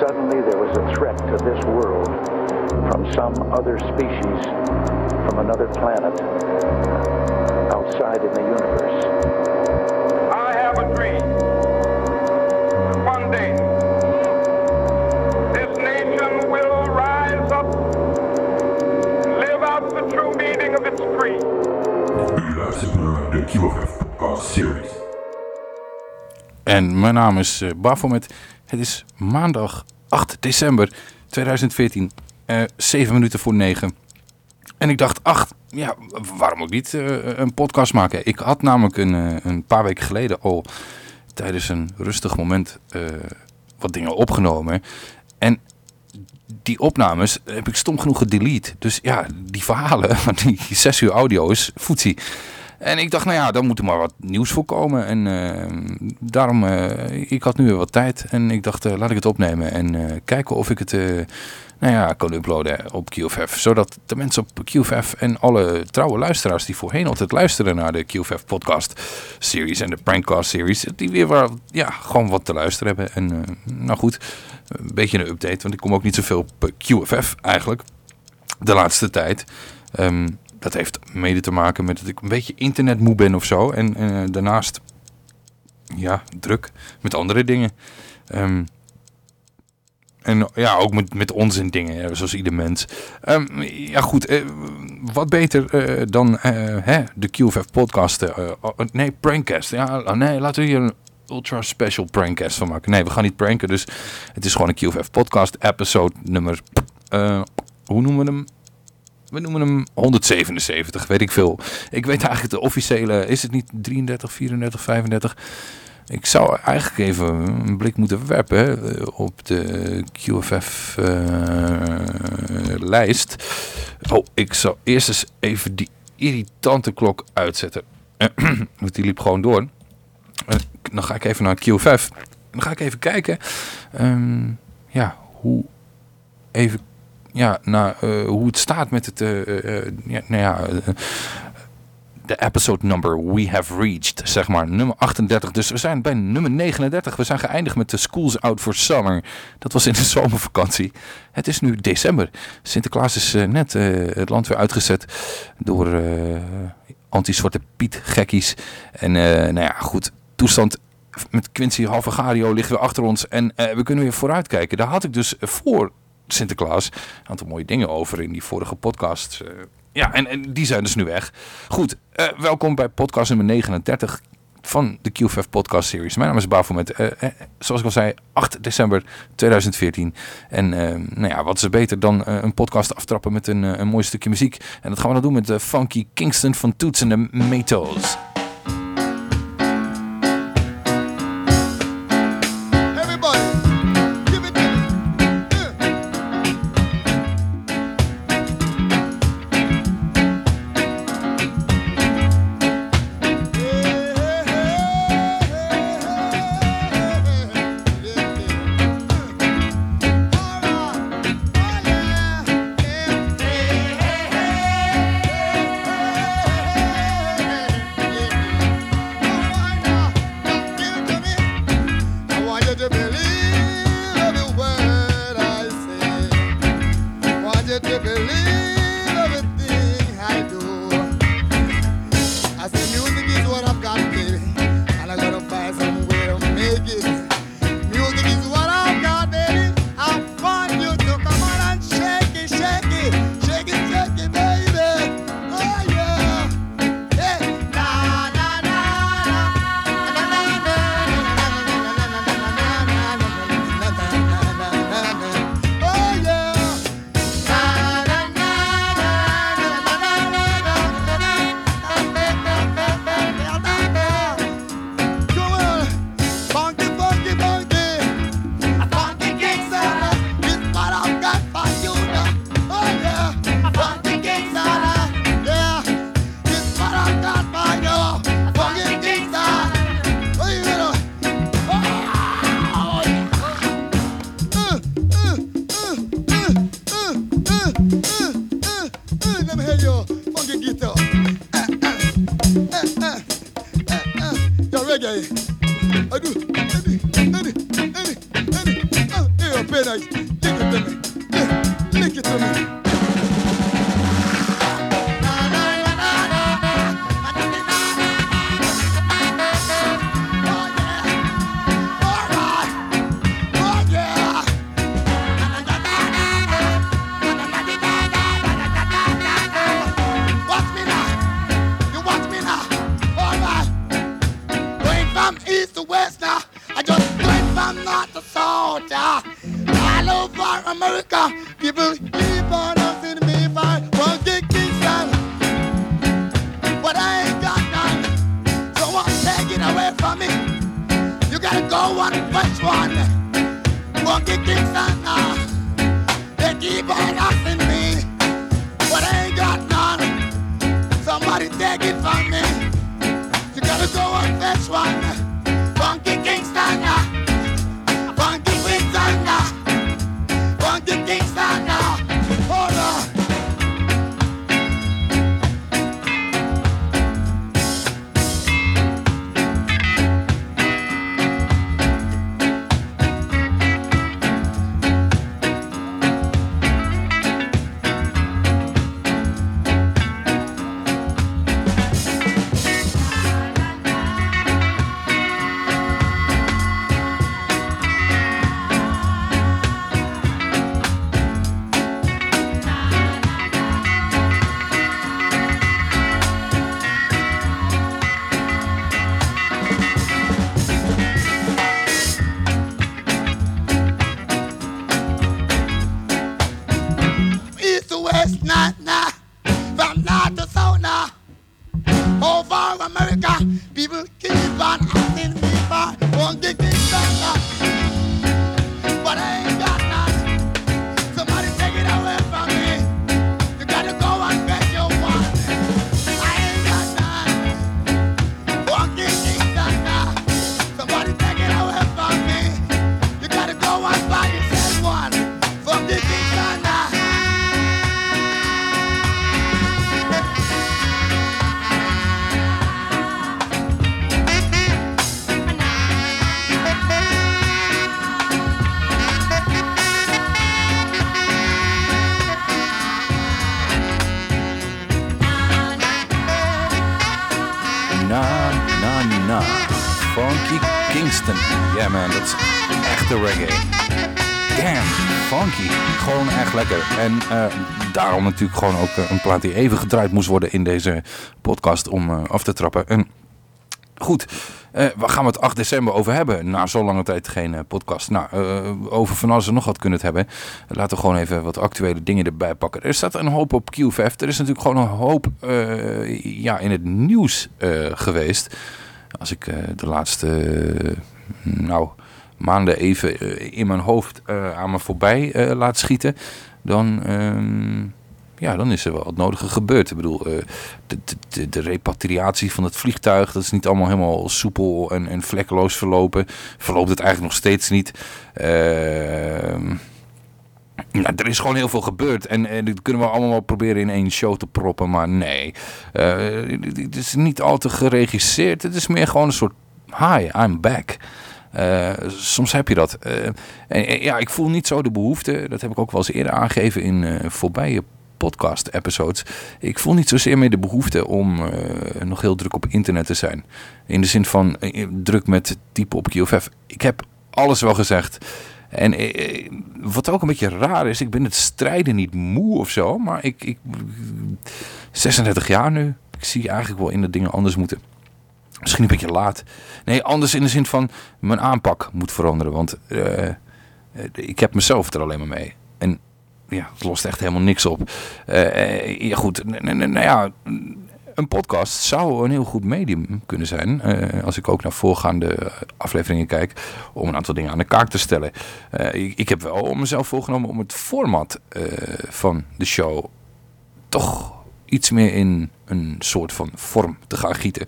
If suddenly there was a threat to this world from some other species, from another planet, outside in the universe, I have a dream. One day, this nation will rise up and live out the true meaning of its creed. U de QFF Podcast Series. En mijn naam is eh Baphomet. Het is maandag 8 december 2014, eh 7 minuten voor 9. En ik dacht, ach, ja, waarom ook niet eh, een podcast maken? Ik had namelijk een, eh, een paar weken geleden al tijdens een rustig moment eh, wat dingen opgenomen. En die opnames heb ik stom genoeg gedelete. Dus ja, die verhalen, die 6 uur audio is voetzie. En ik dacht, nou ja, dan moet er maar wat nieuws voor komen. En eh, daarom, eh, ik had nu weer wat tijd. En ik dacht, eh, laat ik het opnemen. En eh, kijken of ik het, nou ja, kan uploaden op QFF. Zodat de mensen op QFF en alle trouwe luisteraars die voorheen altijd luisteren naar de QFF podcast series en de prankcast series. Die weer wel, ja, gewoon wat te luisteren hebben. En nou goed, een beetje een update. Want ik kom ook niet zoveel op QFF eigenlijk. De laatste tijd. Ehm, dat heeft mede te maken met dat ik een beetje internetmoe ben of zo. En eh, daarnaast, ja, druk met andere dingen. Ehm, en ja, ook met, met onzin dingen, zoals ieder mens. Ehm, ja goed, eh, wat beter eh, dan eh, hè, de QFF podcast. eh, oh, nee, prankcast. Ja, oh, nee, laten we hier een ultra special prankcast van maken. Nee, we gaan niet pranken, dus het is gewoon een QFF podcast episode nummer... hoe noemen we hem? We noemen hem 177, weet ik veel. Ik weet eigenlijk de officiële, is het niet 33, 34, 35? Ik zou eigenlijk even een blik moeten werpen hè, op de QFF-lijst. oh, ik zal eerst eens even die irritante klok uitzetten. Want die liep gewoon door. Eh, dan ga ik even naar QFF. Dan ga ik even kijken. ehm, ja, hoe even ja, naar eh, hoe het staat met het, eh, eh, nou ja, de episode number we have reached, zeg maar, nummer 38. Dus we zijn bij nummer 39. We zijn geëindigd met de Schools Out for Summer. Dat was in de zomervakantie. Het is nu december. Sinterklaas is net het land weer uitgezet door eh, anti-zwarte Piet gekkies. En nou ja, goed, toestand met Quincy Halvagario liggen we achter ons en we kunnen weer vooruitkijken. Daar had ik dus voor Sinterklaas een aantal mooie dingen over in die vorige podcast. eh. ja, en, en die zijn dus nu weg. Goed, eh, welkom bij podcast nummer 39 van de QFF podcast series. Mijn naam is Baphomet. eh eh, zoals ik al zei, 8 december 2014. En nou ja, wat is er beter dan een podcast aftrappen met een, een mooi stukje muziek. En dat gaan we dan doen met Funky Kingston van Toots en de Maytals. Your reggae. I do. Eddie, Eddie, Eddie, Eddie. Uh, here, play nice. Funky Kingston. Ja man, dat is echte reggae. Damn, funky. Gewoon echt lekker. En eh, daarom natuurlijk gewoon ook eh, een plaat die even gedraaid moest worden in deze podcast om eh, af te trappen. En goed, eh, waar gaan we het 8 december over hebben? Na zo'n lange tijd geen podcast. Nou, over van alles en nog wat kunnen het hebben. Laten we gewoon even wat actuele dingen erbij pakken. Er staat een hoop op QVF. Er is natuurlijk gewoon een hoop ja, in het nieuws geweest. Als ik eh, de laatste eh, nou, maanden even eh, in mijn hoofd aan me voorbij laat schieten... dan... ehm, ja, dan is er wel het nodige gebeurd. Ik bedoel, de, de, de, de repatriatie van het vliegtuig, dat is niet allemaal helemaal soepel en, en vlekkeloos verlopen. Verloopt het eigenlijk nog steeds niet. Ehm nou, er is gewoon heel veel gebeurd. En, en dat kunnen we allemaal proberen in één show te proppen. Maar nee, Eh, het is niet al te geregisseerd. Het is meer gewoon een soort, hi, I'm back. Eh, soms heb je dat. Eh, ja, ik voel niet zo de behoefte. Dat heb ik ook wel eens eerder aangegeven in voorbije podcast-episodes. Ik voel niet zozeer meer de behoefte om nog heel druk op internet te zijn. In de zin van druk met typen op QFF. Ik heb alles wel gezegd. En eh, wat ook een beetje raar is, ik ben het strijden niet moe of zo, maar ik, ik 36 jaar nu. Ik zie eigenlijk wel in dat dingen anders moeten. Misschien een beetje laat. Nee, anders in de zin van mijn aanpak moet veranderen. Want eh, eh, ik heb mezelf er alleen maar mee. En ja, het lost echt helemaal niks op. Eh, eh, ja, goed. Nou ja, een podcast zou een heel goed medium kunnen zijn. eh, als ik ook naar voorgaande afleveringen kijk. Om een aantal dingen aan de kaak te stellen. Eh, ik, ik heb wel mezelf voorgenomen om het format eh, van de show toch iets meer in een soort van vorm te gaan gieten.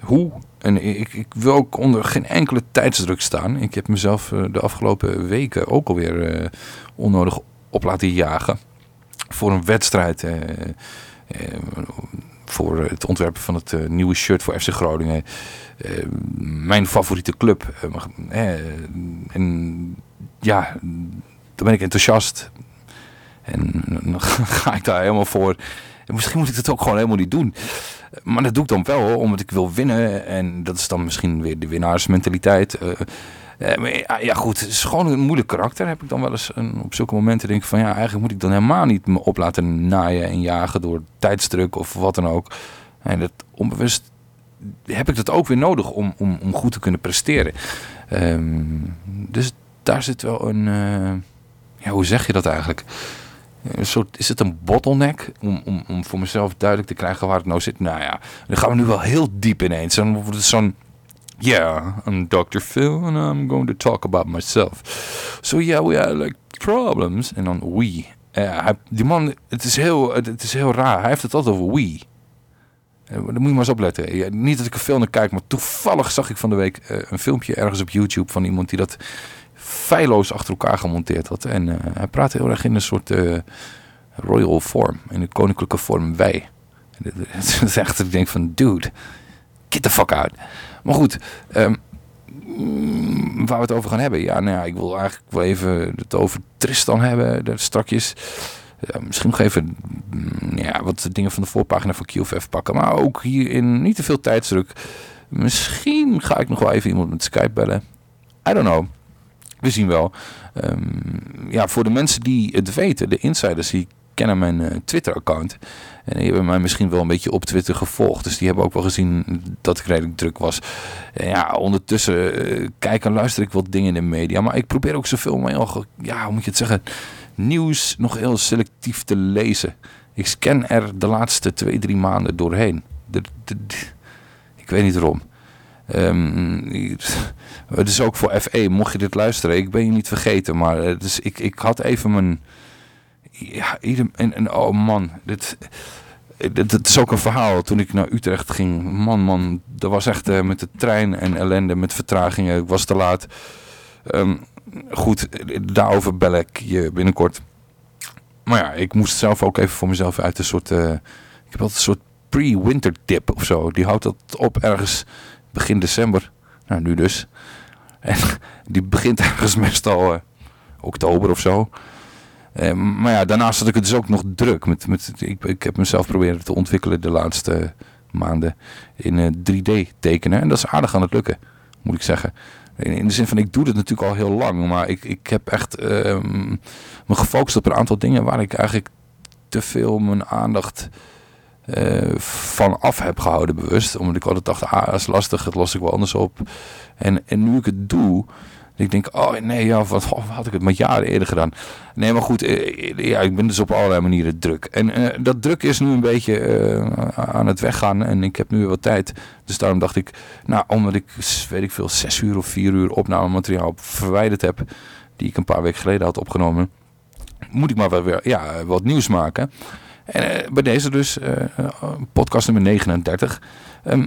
Hoe? En ik, ik wil ook onder geen enkele tijdsdruk staan. Ik heb mezelf de afgelopen weken ook alweer onnodig op laten jagen. voor een wedstrijd. Voor het ontwerpen van het eh, nieuwe shirt voor FC Groningen. Eh, mijn favoriete club. Eh, eh, en ja, dan ben ik enthousiast. En dan ga ik daar helemaal voor. En misschien moet ik dat ook gewoon helemaal niet doen. Maar dat doe ik dan wel, omdat ik wil winnen. En dat is dan misschien weer de winnaarsmentaliteit. Eh, ja, goed, het is gewoon een moeilijk karakter. Heb ik dan wel eens een, op zulke momenten denk ik van ja, eigenlijk moet ik dan helemaal niet me op laten naaien en jagen door tijdsdruk of wat dan ook. En dat onbewust heb ik dat ook weer nodig om, om, om goed te kunnen presteren. Ehm, dus daar zit wel een, eh, ja, hoe zeg je dat eigenlijk? Een soort, is het een bottleneck om, om, om voor mezelf duidelijk te krijgen waar het nou zit? Nou ja, dan gaan we nu wel heel diep ineens. Dan wordt het zo'n Yeah, I'm Dr. Phil and I'm going to talk about myself. So yeah, we had like problems. En dan we. Hij- die man, het is, heel, het, is heel raar. Hij heeft het altijd over we. Eh, Daar moet je maar eens opletten. Niet dat ik er veel naar kijk, maar toevallig zag ik van de week eh, een filmpje ergens op YouTube van iemand die dat feilloos achter elkaar gemonteerd had. En hij praat heel erg in een soort royal vorm, in de koninklijke vorm wij. Het is echt dat ik denk van, dude, get the fuck out. Maar goed, ehm, mm, waar we het over gaan hebben. Ja, nou ja, ik wil eigenlijk wel even het over Tristan hebben, daar strakjes. Misschien nog even mm, ja, wat dingen van de voorpagina van QFF pakken. Maar ook hierin niet te veel tijdsdruk. Misschien ga ik nog wel even iemand met Skype bellen. I don't know. We zien wel. Ehm, ja, voor de mensen die het weten, de insiders, die kennen mijn eh, Twitter-account. En hebben mij misschien wel een beetje op Twitter gevolgd. Dus die hebben ook wel gezien dat ik redelijk druk was. Ja, ondertussen eh, kijk en luister ik wat dingen in de media. Maar ik probeer ook zoveel mogelijk, ja, hoe moet je het zeggen, nieuws nog heel selectief te lezen. Ik scan er de laatste twee, drie maanden doorheen. Ik weet niet waarom. Ehm, het is ook voor FE, mocht je dit luisteren, ik ben je niet vergeten, maar het is, ik, ik had even mijn, ja, en, oh man, dit, dit, dit is ook een verhaal. Toen ik naar Utrecht ging, man, man, dat was echt eh, met de trein en ellende, met vertragingen, ik was te laat. Ehm, goed, daarover bel ik je binnenkort. Maar ja, ik moest zelf ook even voor mezelf uit een soort, eh, ik heb altijd een soort pre-winter dip of zo. Die houdt dat op ergens begin december. Nou, nu dus. En die begint ergens meestal eh, oktober of zo. Eh, maar ja, daarnaast had ik het dus ook nog druk. Met, met, ik, ik heb mezelf proberen te ontwikkelen de laatste maanden in eh, 3D tekenen. En dat is aardig aan het lukken, moet ik zeggen. In, de zin van, ik doe dit natuurlijk al heel lang. Maar ik, ik heb echt ehm, me gefocust op een aantal dingen waar ik eigenlijk te veel mijn aandacht eh, van af heb gehouden bewust. Omdat ik altijd dacht, ah, dat is lastig, dat los ik wel anders op. En, en nu ik het doe, ik denk, oh nee, ja, wat, wat had ik het met jaren eerder gedaan. Nee, maar goed, eh, ja, ik ben dus op allerlei manieren druk. En eh, dat druk is nu een beetje eh, aan het weggaan en ik heb nu weer wat tijd. Dus daarom dacht ik, nou, omdat ik, weet ik veel, zes uur of vier uur opnamemateriaal verwijderd heb, die ik een paar weken geleden had opgenomen, moet ik maar weer ja, wat nieuws maken. En bij deze dus, podcast nummer 39. Ehm,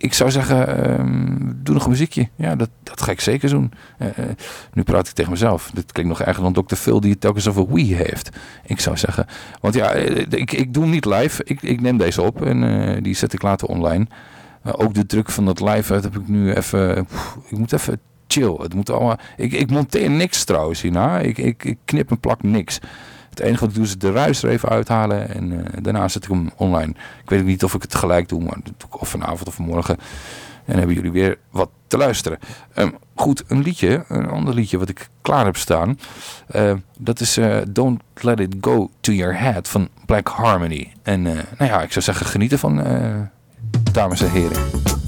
ik zou zeggen, ehm, doe nog een muziekje. Ja, dat, dat ga ik zeker doen. Eh, eh, nu praat ik tegen mezelf. Dit klinkt nog erger dan Dr. Phil die het telkens over Wii heeft. Ik zou zeggen. Want ja, eh, ik, ik doe niet live. Ik, ik neem deze op en die zet ik later online. Ook de druk van dat live heb ik nu even... ik moet even chill. Het moet allemaal... Ik, ik monteer niks trouwens hierna. Ik, ik, ik knip en plak niks. Het enige wat ik doe is de ruis er even uithalen en eh, daarna zet ik hem online. Ik weet niet of ik het gelijk doe, maar doe ik of vanavond of morgen. En hebben jullie weer wat te luisteren. Ehm, goed, een liedje, een ander liedje wat ik klaar heb staan. eh, dat is eh, Don't Let It Go To Your Head van Black Harmony. En eh, nou ja, ik zou zeggen genieten van, dames en heren.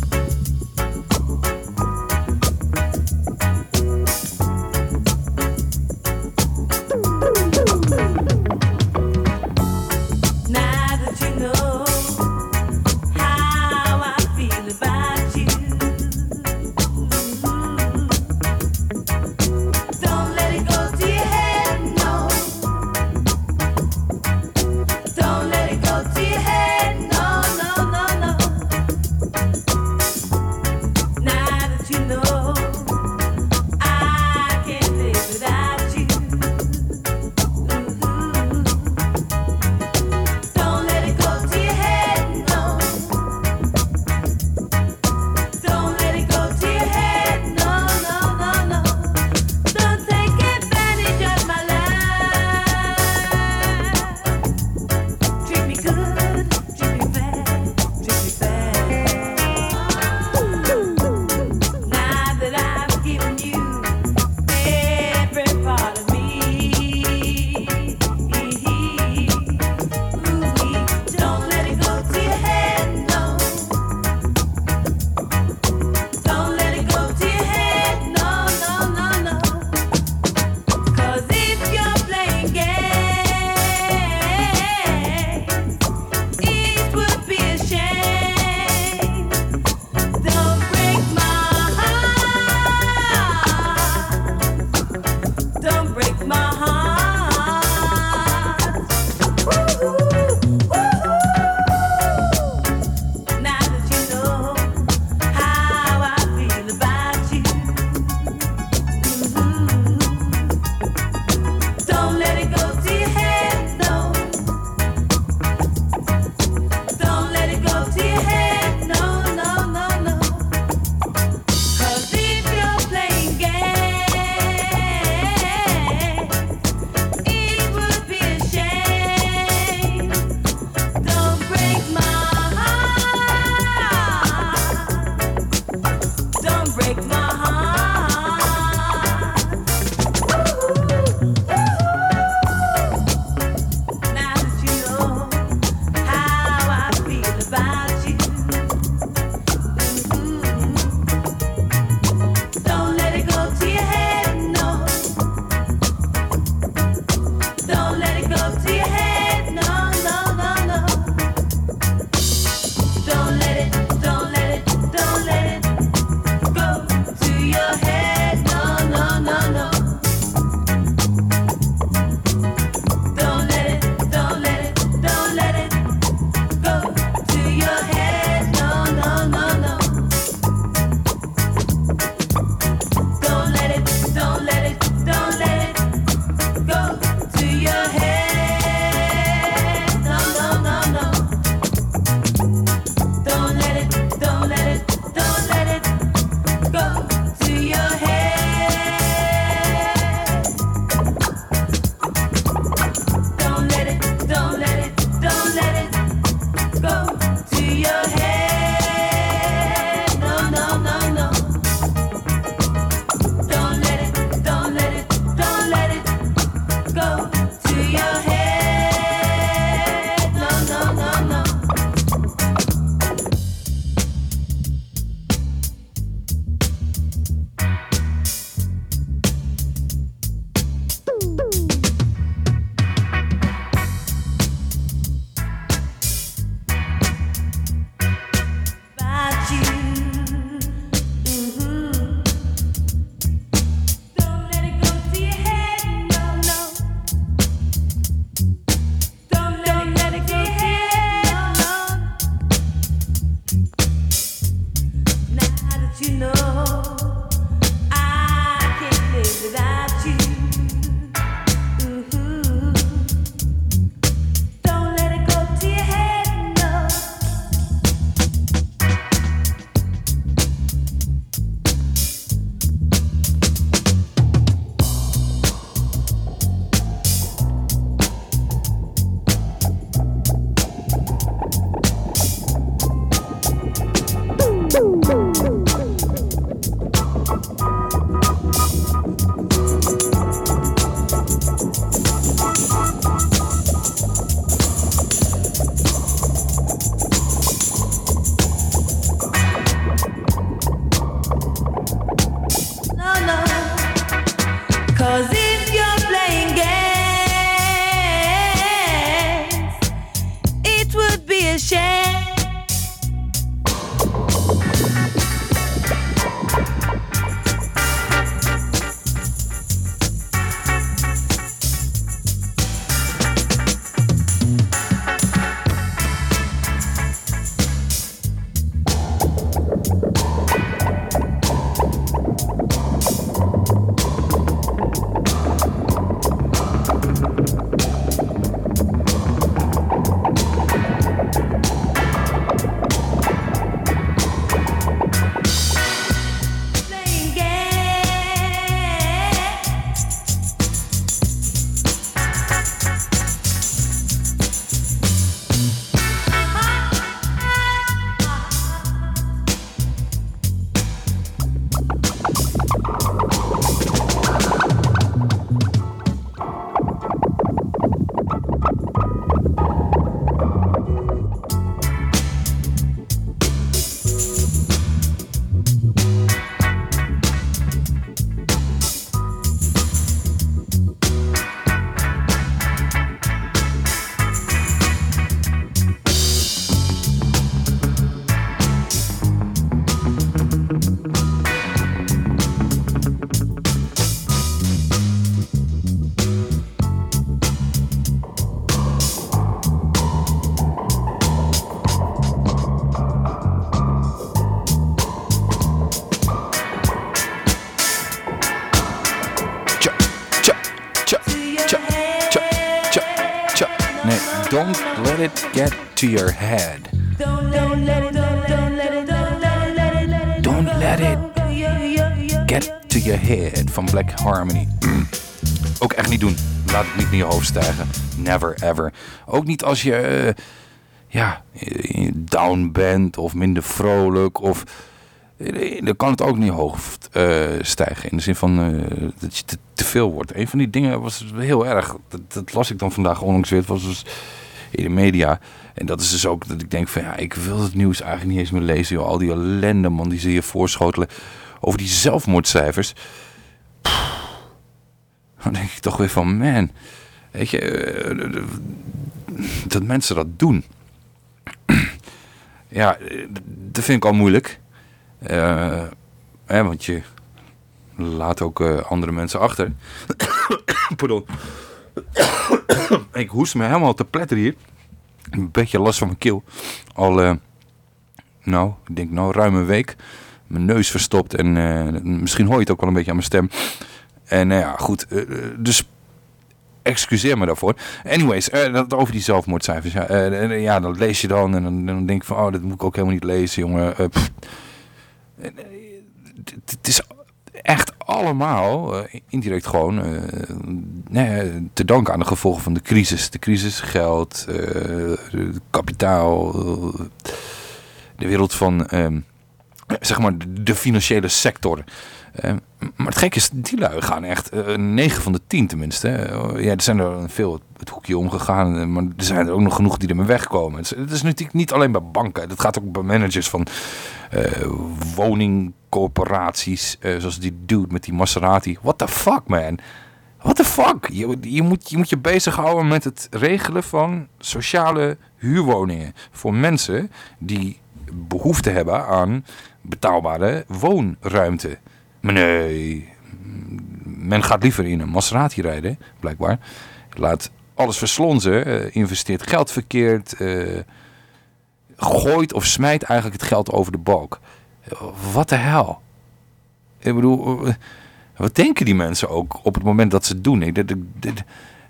Get to your head. Don't let it, get to your head van Black Harmony. Mm. Ook echt niet doen. Laat het niet in je hoofd stijgen. Never ever. Ook niet als je eh, ja, down bent of minder vrolijk of eh, dan kan het ook niet hoog eh, stijgen. In de zin van dat je te, veel wordt. Een van die dingen was heel erg. Dat, dat las ik dan vandaag onlangs weer. Was dus in de media. En dat is dus ook dat ik denk van ja, ik wil het nieuws eigenlijk niet eens meer lezen. Joh. Al die ellende man die ze je voorschotelen over die zelfmoordcijfers. Dan denk ik toch weer van man. Weet je, eh, dat mensen dat doen. ja, dat vind ik al moeilijk. Eh, hè, want je laat ook eh, andere mensen achter. Pardon. ik hoest me helemaal te pletteren hier. Een beetje last van mijn keel. Al, eh, nou, ik denk nou ruim een week. Mijn neus verstopt en eh, misschien hoor je het ook wel een beetje aan mijn stem. En nou ja, goed. dus excuseer me daarvoor. Anyways, dat, over die zelfmoordcijfers. Ja, ja, dat lees je dan en dan, dan denk ik van... Oh, dat moet ik ook helemaal niet lezen, jongen. Het is echt allemaal eh, indirect gewoon eh, nee, te danken aan de gevolgen van de crisis. De crisis, geld, eh, kapitaal, de wereld van, ehm, zeg maar, de financiële sector. Eh, maar het gekke is, die lui gaan echt eh 9 van de 10 tenminste. hè. Ja, er zijn er veel het hoekje omgegaan, eh, maar er zijn er ook nog genoeg die ermee wegkomen. Het is, natuurlijk niet alleen bij banken, dat gaat ook bij managers van eh, woningcorporaties, zoals die dude met die Maserati. What the fuck, man? What the fuck? Je, je, moet, je moet je bezighouden met het regelen van sociale huurwoningen. Voor mensen die behoefte hebben aan betaalbare woonruimte. Nee, men gaat liever in een Maserati rijden, blijkbaar. Laat alles verslonzen, eh, investeert geld verkeerd, eh, gooit of smijt eigenlijk het geld over de balk. Wat de hel? Ik bedoel, eh, wat denken die mensen ook op het moment dat ze het doen?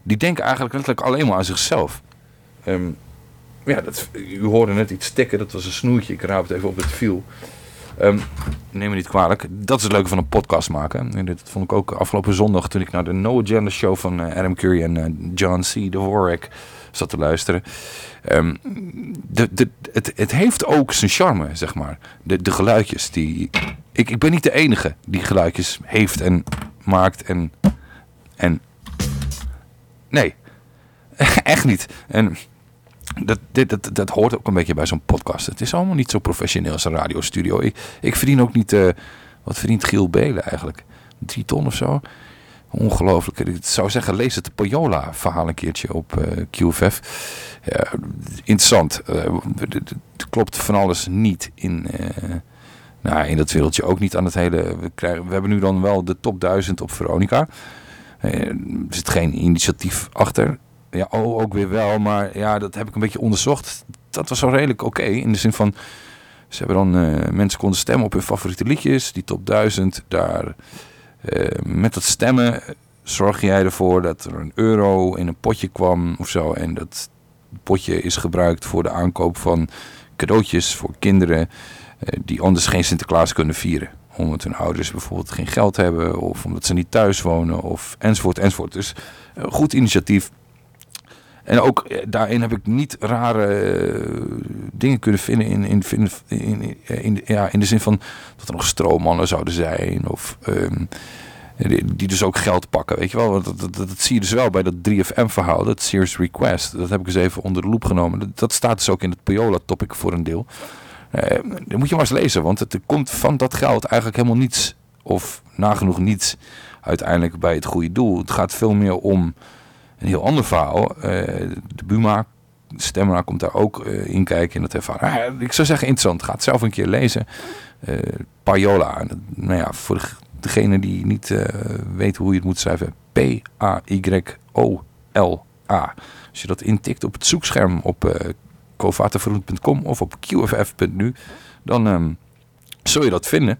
Die denken eigenlijk letterlijk alleen maar aan zichzelf. Ehm, ja, dat, u hoorde net iets tikken, dat was een snoertje. Ik raap het even op, het viel. Ehm, neem me niet kwalijk. Dat is het leuke van een podcast maken. En dat vond ik ook afgelopen zondag toen ik naar de No Agenda show van eh, Adam Curry en eh, John C. Dvorak zat te luisteren. Ehm, de, de, het, het heeft ook zijn charme, zeg maar. De, de geluidjes die... Ik, ik ben niet de enige die geluidjes heeft en maakt en... en nee, echt niet. En dat, dit, dat, dat hoort ook een beetje bij zo'n podcast. Het is allemaal niet zo professioneel als een radiostudio. Ik, ik verdien ook niet... eh, wat verdient Giel Belen eigenlijk? Drie ton of zo? Ongelooflijk. Ik zou zeggen, lees het Payola verhaal een keertje op eh, QFF. Ja, interessant. Eh, Het klopt van alles niet in, eh, nou, in dat wereldje. Ook niet aan het hele... We, krijgen, we hebben nu dan wel de top 1000 op Veronica. Eh, er zit geen initiatief achter. Ja, oh, ook weer wel. Maar ja, dat heb ik een beetje onderzocht. Dat was wel redelijk oké. in de zin van... Ze hebben dan... eh, mensen konden stemmen op hun favoriete liedjes. Die top 1000. Daar... eh, met dat stemmen zorg jij ervoor dat er een euro in een potje kwam of zo. En dat potje is gebruikt voor de aankoop van cadeautjes voor kinderen eh, die anders geen Sinterklaas kunnen vieren. Omdat hun ouders bijvoorbeeld geen geld hebben of omdat ze niet thuis wonen of enzovoort enzovoort. Dus eh, goed initiatief. En ook eh, daarin heb ik niet rare eh, dingen kunnen vinden in, in, in, ja, in de zin van dat er nog stroommannen zouden zijn of ehm, die, die dus ook geld pakken, weet je wel. Want Dat, dat, zie je dus wel bij dat 3FM verhaal, dat Serious Request. Dat heb ik eens even onder de loep genomen. Dat, staat dus ook in het Payola topic voor een deel. Eh, dat moet je maar eens lezen, want het er komt van dat geld eigenlijk helemaal niets, of nagenoeg niets, uiteindelijk bij het goede doel. Het gaat veel meer om een heel ander verhaal. Eh, de Buma, de Stemra komt daar ook eh, in kijken in dat ervaring. Ah, ik zou zeggen interessant, ga het zelf een keer lezen. Eh Payola, En nou ja, voor de- degene die niet eh weet hoe je het moet schrijven. P-A-Y-O-L-A. Als je dat intikt op het zoekscherm op covaterverroend.com of op qff.nu, dan ehm, zul je dat vinden,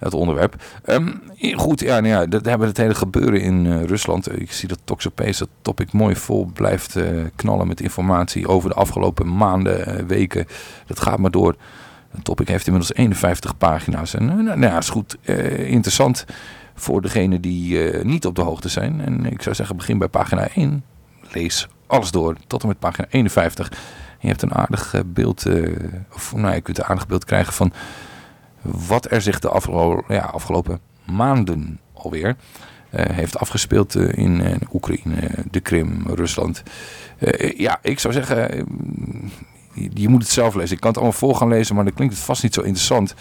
het onderwerp. Ehm, goed, ja, nou ja, dat hebben we het hele gebeuren in eh, Rusland. Ik zie dat Toxopees, dat topic mooi vol blijft eh, knallen met informatie over de afgelopen maanden, eh, weken. Dat gaat maar door. Het topic heeft inmiddels 51 pagina's. En nou, nou ja, is goed interessant voor degenen die niet op de hoogte zijn. En ik zou zeggen, begin bij pagina 1. Lees alles door tot en met pagina 51. En je hebt een aardig beeld, of nou, je kunt een aardig beeld krijgen van wat er zich de afgelopen, ja, afgelopen maanden alweer eh, heeft afgespeeld eh, in eh, Oekraïne, de Krim, Rusland. Ja, ik zou zeggen, je, moet het zelf lezen. Ik kan het allemaal vol gaan lezen, maar dan klinkt het vast niet zo interessant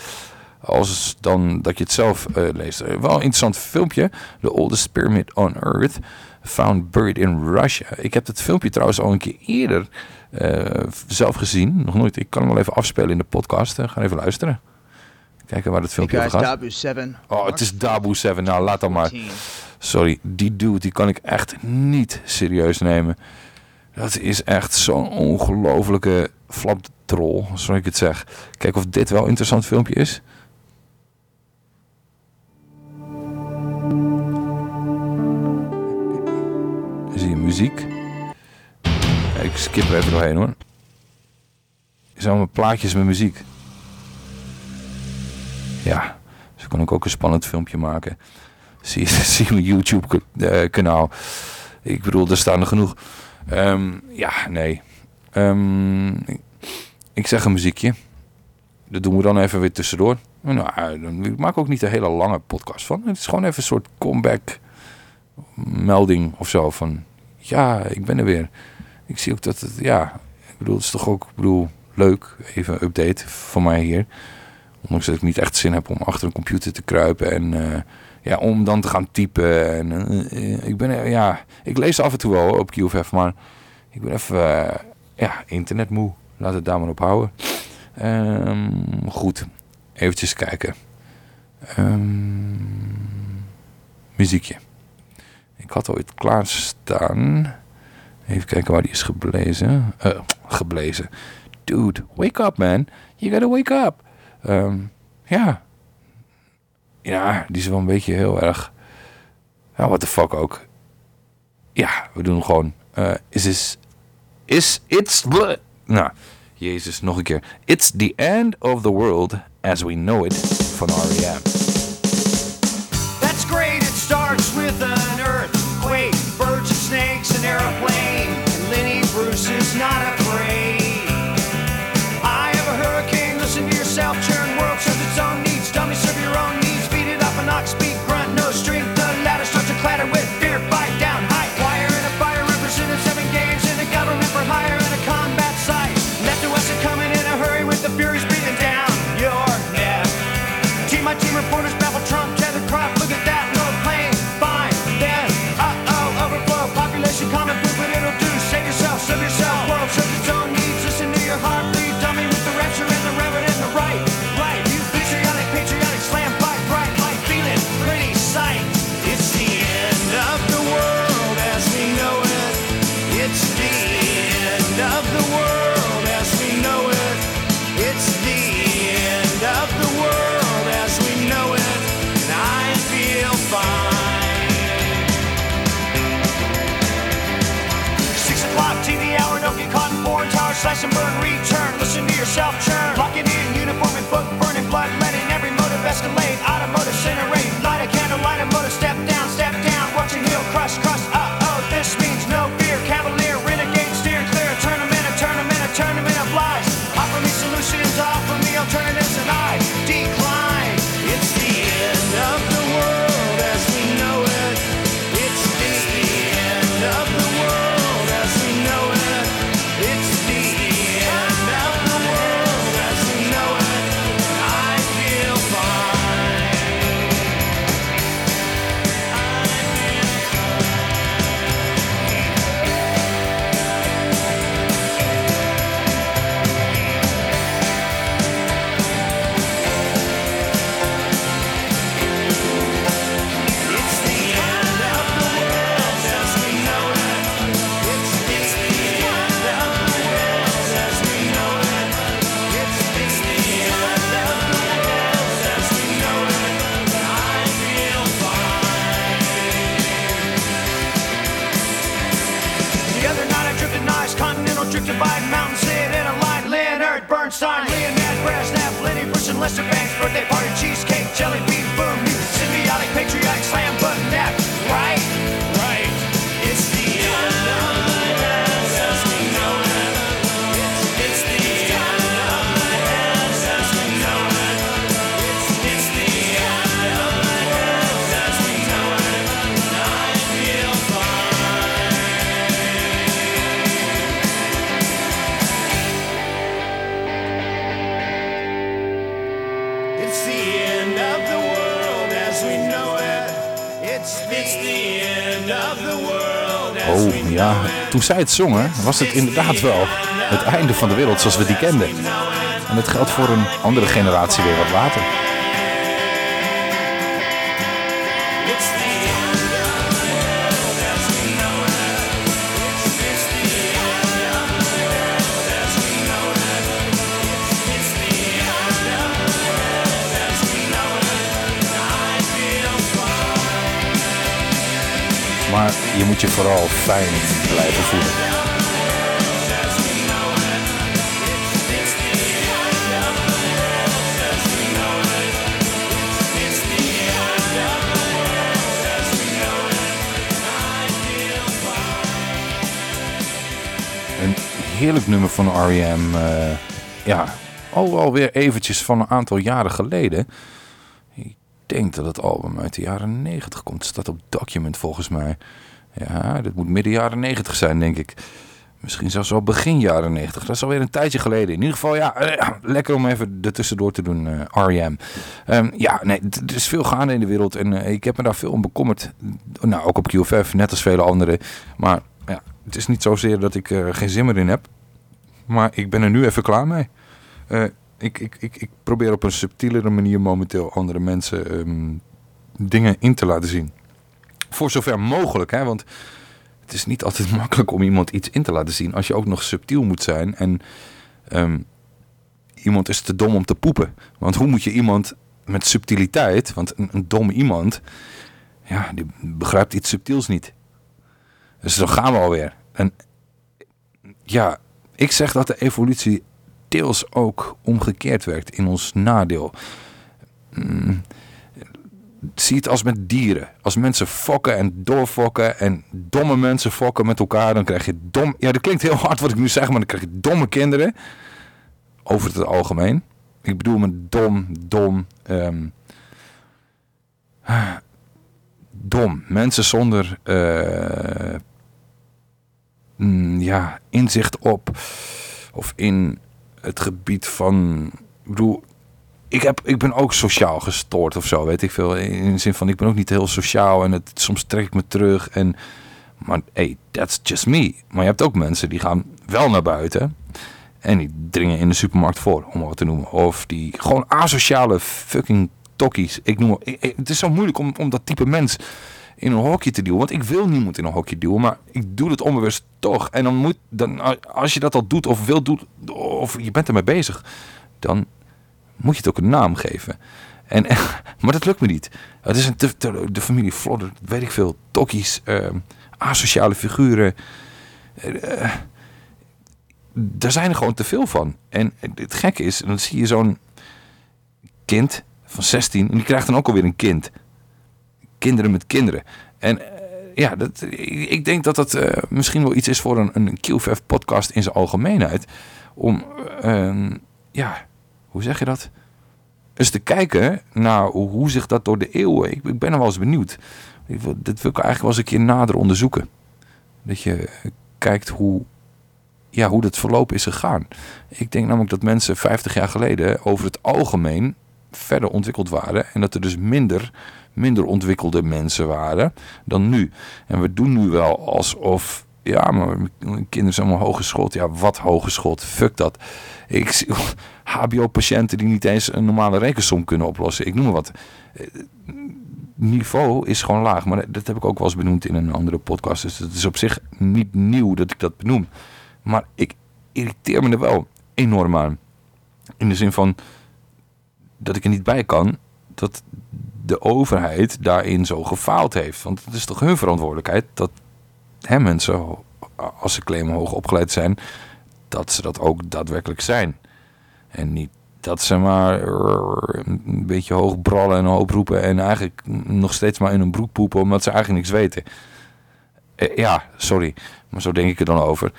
als dan dat je het zelf leest. Wel een interessant filmpje. The oldest pyramid on earth. Found buried in Russia. Ik heb het filmpje trouwens al een keer eerder zelf gezien. Nog nooit. Ik kan hem wel even afspelen in de podcast. Ga even luisteren. Kijken waar het filmpje over gaat. Dabu 7. Oh, het is Dabu 7. Nou, laat dan maar. Sorry, die dude die kan ik echt niet serieus nemen. Dat is echt zo'n ongelofelijke flapdrol, zoals ik het zeg. Kijk of dit wel een interessant filmpje is. Zie je muziek? Ik skip er even doorheen hoor. Er zijn allemaal plaatjes met muziek. Ja, zo kan ik ook een spannend filmpje maken. Zie, zie mijn YouTube eh, kanaal. Ik bedoel, er staan er genoeg. Ehm, ja, nee. Ehm, ik, zeg een muziekje. Dat doen we dan even weer tussendoor. Nou, dan- ik maak ook niet een hele lange podcast van. Het is gewoon even een soort comeback melding of zo. Van ja, ik ben er weer. Ik zie ook dat het, ja, ik bedoel, het is toch ook, ik bedoel, leuk. Even een update van mij hier. Ondanks dat ik niet echt zin heb om achter een computer te kruipen en eh, ja, om dan te gaan typen. En, eh, ik ben, eh, ja, ik lees af en toe wel op QFF, maar ik ben even, ja, internetmoe. Laat het daar maar op houden. Ehm, goed, eventjes kijken. Ehm, muziekje. Ik had ooit klaarstaan. Even kijken waar die is geblezen. Eh, geblezen. Dude, wake up man. You gotta wake up. Ehm, ja. Ja, die is wel een beetje heel erg... Ja, what the fuck ook. Ja, we doen gewoon... eh, is is... Is it's... blah. Nou, jezus, nog een keer. It's the end of the world as we know it van R.E.M. slash and burn, return. Listen to yourself churn. Locking in, uniform and book, burning blood, letting every motive escalate. Automotive incinerate. Light a candle, light a motor, step Western Banks birthday party, cheesecake, jelly ja, toen zij het zongen was het inderdaad wel het einde van de wereld zoals we die kenden. En dat geldt voor een andere generatie weer wat later. Moet je vooral fijn blijven voelen. Een heerlijk nummer van R.E.M. eh, ja, al alweer eventjes van een aantal jaren geleden. Ik denk dat het album uit de jaren 90 komt. Staat op Document volgens mij. Ja, dit moet midden jaren 90 zijn, denk ik. Misschien zelfs wel begin jaren 90. Dat is alweer een tijdje geleden. In ieder geval, ja, eh, lekker om even ertussendoor te doen, eh R.E.M. Ehm, ja, nee, er is veel gaande in de wereld en eh, ik heb me daar veel om bekommerd. Nou, ook op QFF, net als vele anderen. Maar ja, het is niet zozeer dat ik er geen zin meer in heb. Maar ik ben er nu even klaar mee. Ik, ik, ik, ik probeer op een subtielere manier momenteel andere mensen ehm, dingen in te laten zien. Voor zover mogelijk, hè, want het is niet altijd makkelijk om iemand iets in te laten zien. Als je ook nog subtiel moet zijn en ehm, iemand is te dom om te poepen. Want hoe moet je iemand met subtiliteit, want een, dom iemand, ja, die begrijpt iets subtiels niet. Dus dan gaan we alweer. En ja, ik zeg dat de evolutie deels ook omgekeerd werkt in ons nadeel. Mm, zie het als met dieren. Als mensen fokken en doorfokken en domme mensen fokken met elkaar, dan krijg je dom... Ja, dat klinkt heel hard wat ik nu zeg, maar dan krijg je domme kinderen. Over het algemeen. Ik bedoel met dom, dom... ehm, dom. Mensen zonder eh, mm, ja, inzicht op of in het gebied van... Ik bedoel, ik, heb, ik ben ook sociaal gestoord of zo, weet ik veel. In de zin van, ik ben ook niet heel sociaal en het, soms trek ik me terug. En, maar hey, that's just me. Maar je hebt ook mensen die gaan wel naar buiten. En die dringen in de supermarkt voor, om wat te noemen. Of die gewoon asociale fucking tokkies. Ik noem, ik- het is zo moeilijk om, om dat type mens in een hokje te duwen. Want ik wil niemand in een hokje duwen, maar ik doe het onbewust toch. En dan moet, dan, als je dat al doet of wil doen, of je bent ermee bezig, dan moet je het ook een naam geven. En, maar dat lukt me niet. Het is een te, de familie Flodder, weet ik veel, tokkies, ehm, asociale figuren. Eh, daar zijn er gewoon te veel van. En het gekke is, dan zie je zo'n kind van 16 en die krijgt dan ook alweer een kind. Kinderen met kinderen. En eh, ja, dat, ik denk dat dat eh, misschien wel iets is voor een, een QVF-podcast in zijn algemeenheid. Om, eh, ja, hoe zeg je dat? Eens te kijken naar hoe, zich dat door de eeuwen... Ik, ben er wel eens benieuwd. Dit wil ik eigenlijk wel eens een keer nader onderzoeken. Dat je kijkt hoe, ja, hoe dat verloop is gegaan. Ik denk namelijk dat mensen 50 jaar geleden over het algemeen verder ontwikkeld waren. En dat er dus minder, minder ontwikkelde mensen waren dan nu. En we doen nu wel alsof... Ja, maar kinderen zijn allemaal hogeschoold. Ja, wat hogeschoold? Fuck dat. Ik HBO-patiënten die niet eens een normale rekensom kunnen oplossen. Ik noem maar wat. Eh, Niveau is gewoon laag. Maar dat heb ik ook wel eens benoemd in een andere podcast. Dus het is op zich niet nieuw dat ik dat benoem. Maar ik irriteer me er wel enorm aan. In de zin van dat ik er niet bij kan dat de overheid daarin zo gefaald heeft. Want het is toch hun verantwoordelijkheid dat hè, mensen, als ze claimen hoog opgeleid zijn, dat ze dat ook daadwerkelijk zijn. En niet dat ze maar een beetje hoog brallen en hoop roepen en eigenlijk nog steeds maar in hun broek poepen omdat ze eigenlijk niks weten. Eh, ja, sorry, maar zo denk ik er dan over.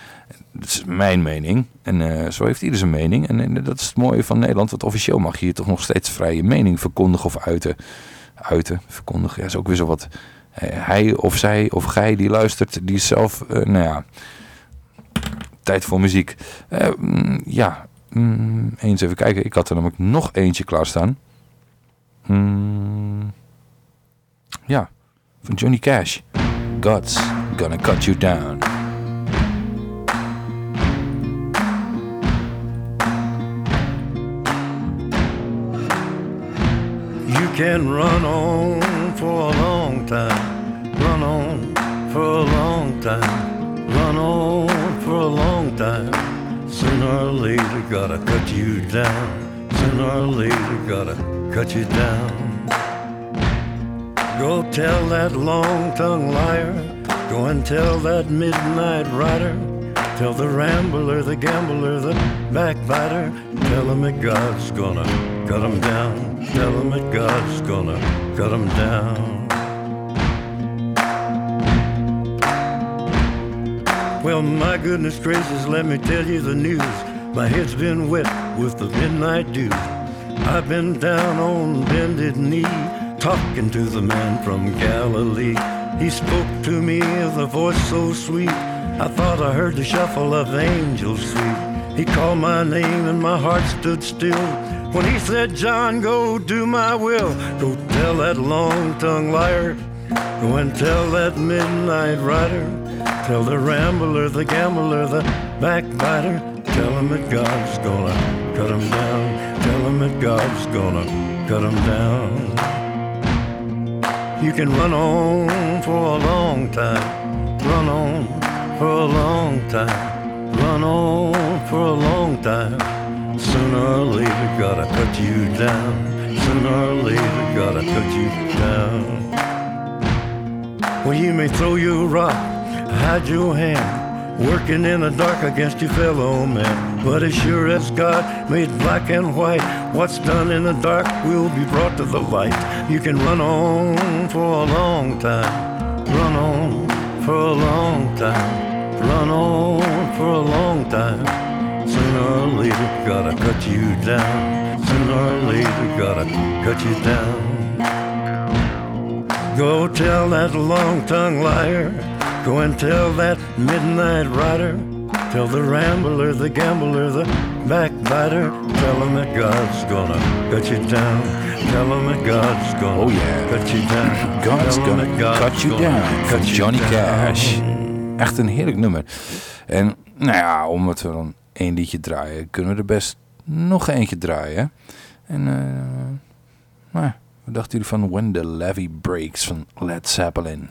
Dat is mijn mening. En eh, zo heeft ieder zijn mening. En, dat is het mooie van Nederland. Want officieel mag je hier toch nog steeds vrije mening verkondigen of uiten. Uiten, verkondigen, ja, is ook weer zo wat. Eh, hij of zij of gij die luistert, die zelf, nou ja, tijd voor muziek. Mm, ja, mm, eens even kijken. Ik had er namelijk nog eentje klaarstaan. Mm, ja, van Johnny Cash. God's gonna cut you down. You can run on for a long time, run on for a long time, run on for a long time. Sooner or later, gotta cut you down. Sooner or later, gotta cut you down. Go tell that long tongued liar, go and tell that midnight rider. Tell the rambler, the gambler, the backbiter. Tell him that God's gonna cut him down. Tell him that God's gonna cut him down. Well, my goodness gracious, let me tell you the news. My head's been wet with the midnight dew. I've been down on bended knee, talking to the man from Galilee. He spoke to me with a voice so sweet. I thought I heard the shuffle of angels sweet. He called my name and my heart stood still. When he said, John, go do my will. Go tell that long tongued liar. Go and tell that midnight rider. Tell the rambler, the gambler, the backbiter. Tell him that God's gonna cut him down. Tell him that God's gonna cut him down. You can run on for a long time. Run on for a long time. Run on for a long time. Sooner or later, gotta cut you down. Sooner or later, gotta cut you down. Well, you may throw your rock, hide your hand, working in the dark against your fellow man. But as sure as God made black and white, what's done in the dark will be brought to the light. You can run on for a long time, run on for a long time, run on for a long time. Sooner or later, gotta cut you down. Sooner or later, gotta cut you down. Go tell that long tongued liar. Go and tell that midnight rider. Tell the rambler, the gambler, the backbiter. Tell him that God's gonna cut you down. Tell him that God's gonna Oh, yeah. cut you down. God's Tell gonna God's cut you down. Van cut you Johnny down. Cash. Echt een heerlijk nummer. En nou ja, omdat we dan één liedje draaien, kunnen we er best nog eentje draaien. En eh, nou, wat dachten jullie van When the Levy Breaks van Led Zeppelin?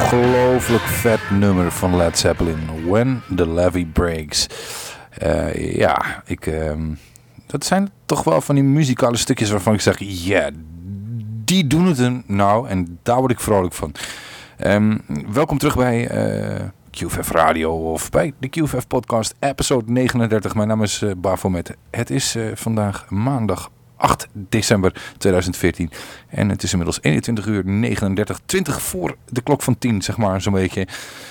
Ongelooflijk vet nummer van Led Zeppelin. When the Levee Breaks. Eh, ja, ik, ehm, dat zijn toch wel van die muzikale stukjes waarvan ik zeg... Ja, die doen het nou en daar word ik vrolijk van. Ehm, welkom terug bij eh QFF Radio of bij de QFF podcast episode 39. Mijn naam is eh Bafomet. Het is vandaag maandag 8 december 2014 en het is inmiddels 21 uur 39, 20 voor de klok van 10 zeg maar zo'n beetje.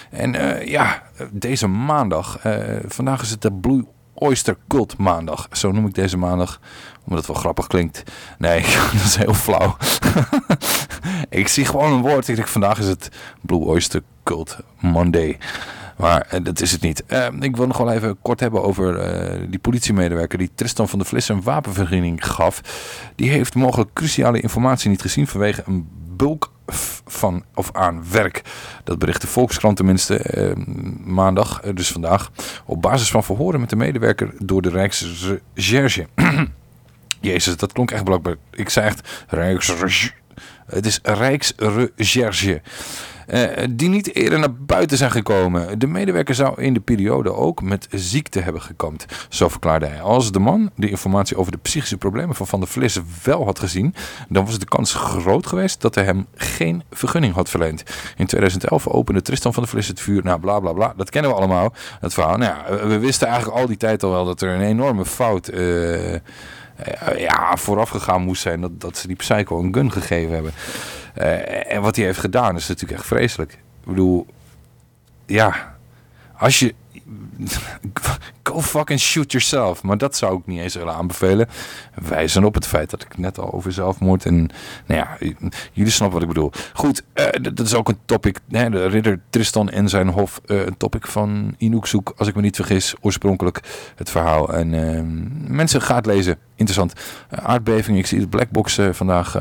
En eh, ja, deze maandag, eh, vandaag is het de Blue Oyster Cult maandag. Zo noem ik deze maandag, omdat het wel grappig klinkt. Nee, dat is heel flauw. ik zie gewoon een woord. Ik denk vandaag is het Blue Oyster Cult Monday. Maar eh, dat is het niet. Eh, ik wil nog wel even kort hebben over eh, die politiemedewerker die Tristan van der Vlis een wapenvergunning gaf. Die heeft mogelijk cruciale informatie niet gezien vanwege een bulk van of aan werk. Dat bericht de Volkskrant tenminste eh, maandag, eh, dus vandaag, op basis van verhoren met de medewerker door de Rijksrecherche. Jezus, dat klonk echt blijkbaar. Ik zei echt Rijksrecherche. Het is Rijksrecherche. Eh, die niet eerder naar buiten zijn gekomen. De medewerker zou in de periode ook met ziekte hebben gekampt. Zo verklaarde hij. Als de man de informatie over de psychische problemen van Van der Vlis wel had gezien, dan was de kans groot geweest dat hij hem geen vergunning had verleend. In 2011 opende Tristan van der Vlis het vuur. Nou, bla bla bla. Dat kennen we allemaal. Dat verhaal. Nou ja, we wisten eigenlijk al die tijd al wel dat er een enorme fout. eh, ja, vooraf gegaan moest zijn dat, dat ze die psycho een gun gegeven hebben. Eh, en wat hij heeft gedaan is natuurlijk echt vreselijk. Ik bedoel, ja, als je... Go fucking shoot yourself. Maar dat zou ik niet eens willen aanbevelen. Wijzen op het feit dat ik net al over zelfmoord en... Nou ja, jullie snappen wat ik bedoel. Goed, eh, dat is ook een topic. Hè, de ridder Tristan en zijn hof. eh, een topic van Inukzoek, als ik me niet vergis. Oorspronkelijk het verhaal. En eh, mensen, gaat lezen. Interessant. Eh, aardbeving, ik zie het Blackbox vandaag.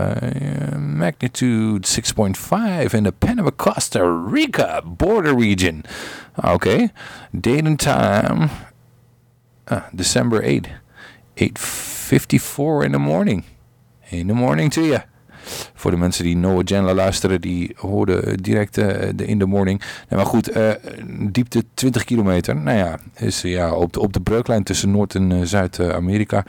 magnitude 6.5 in de Panama Costa Rica border region. Oké. Date and time. Ah, December 8. 8.54 in the morning. In the morning to you. Voor de mensen die No Agenda luisteren, die hoorden direct eh, de in the morning. Nee, maar goed, eh, diepte 20 kilometer. Nou ja, is ja, op, de, op de breuklijn tussen Noord- en eh, Zuid-Amerika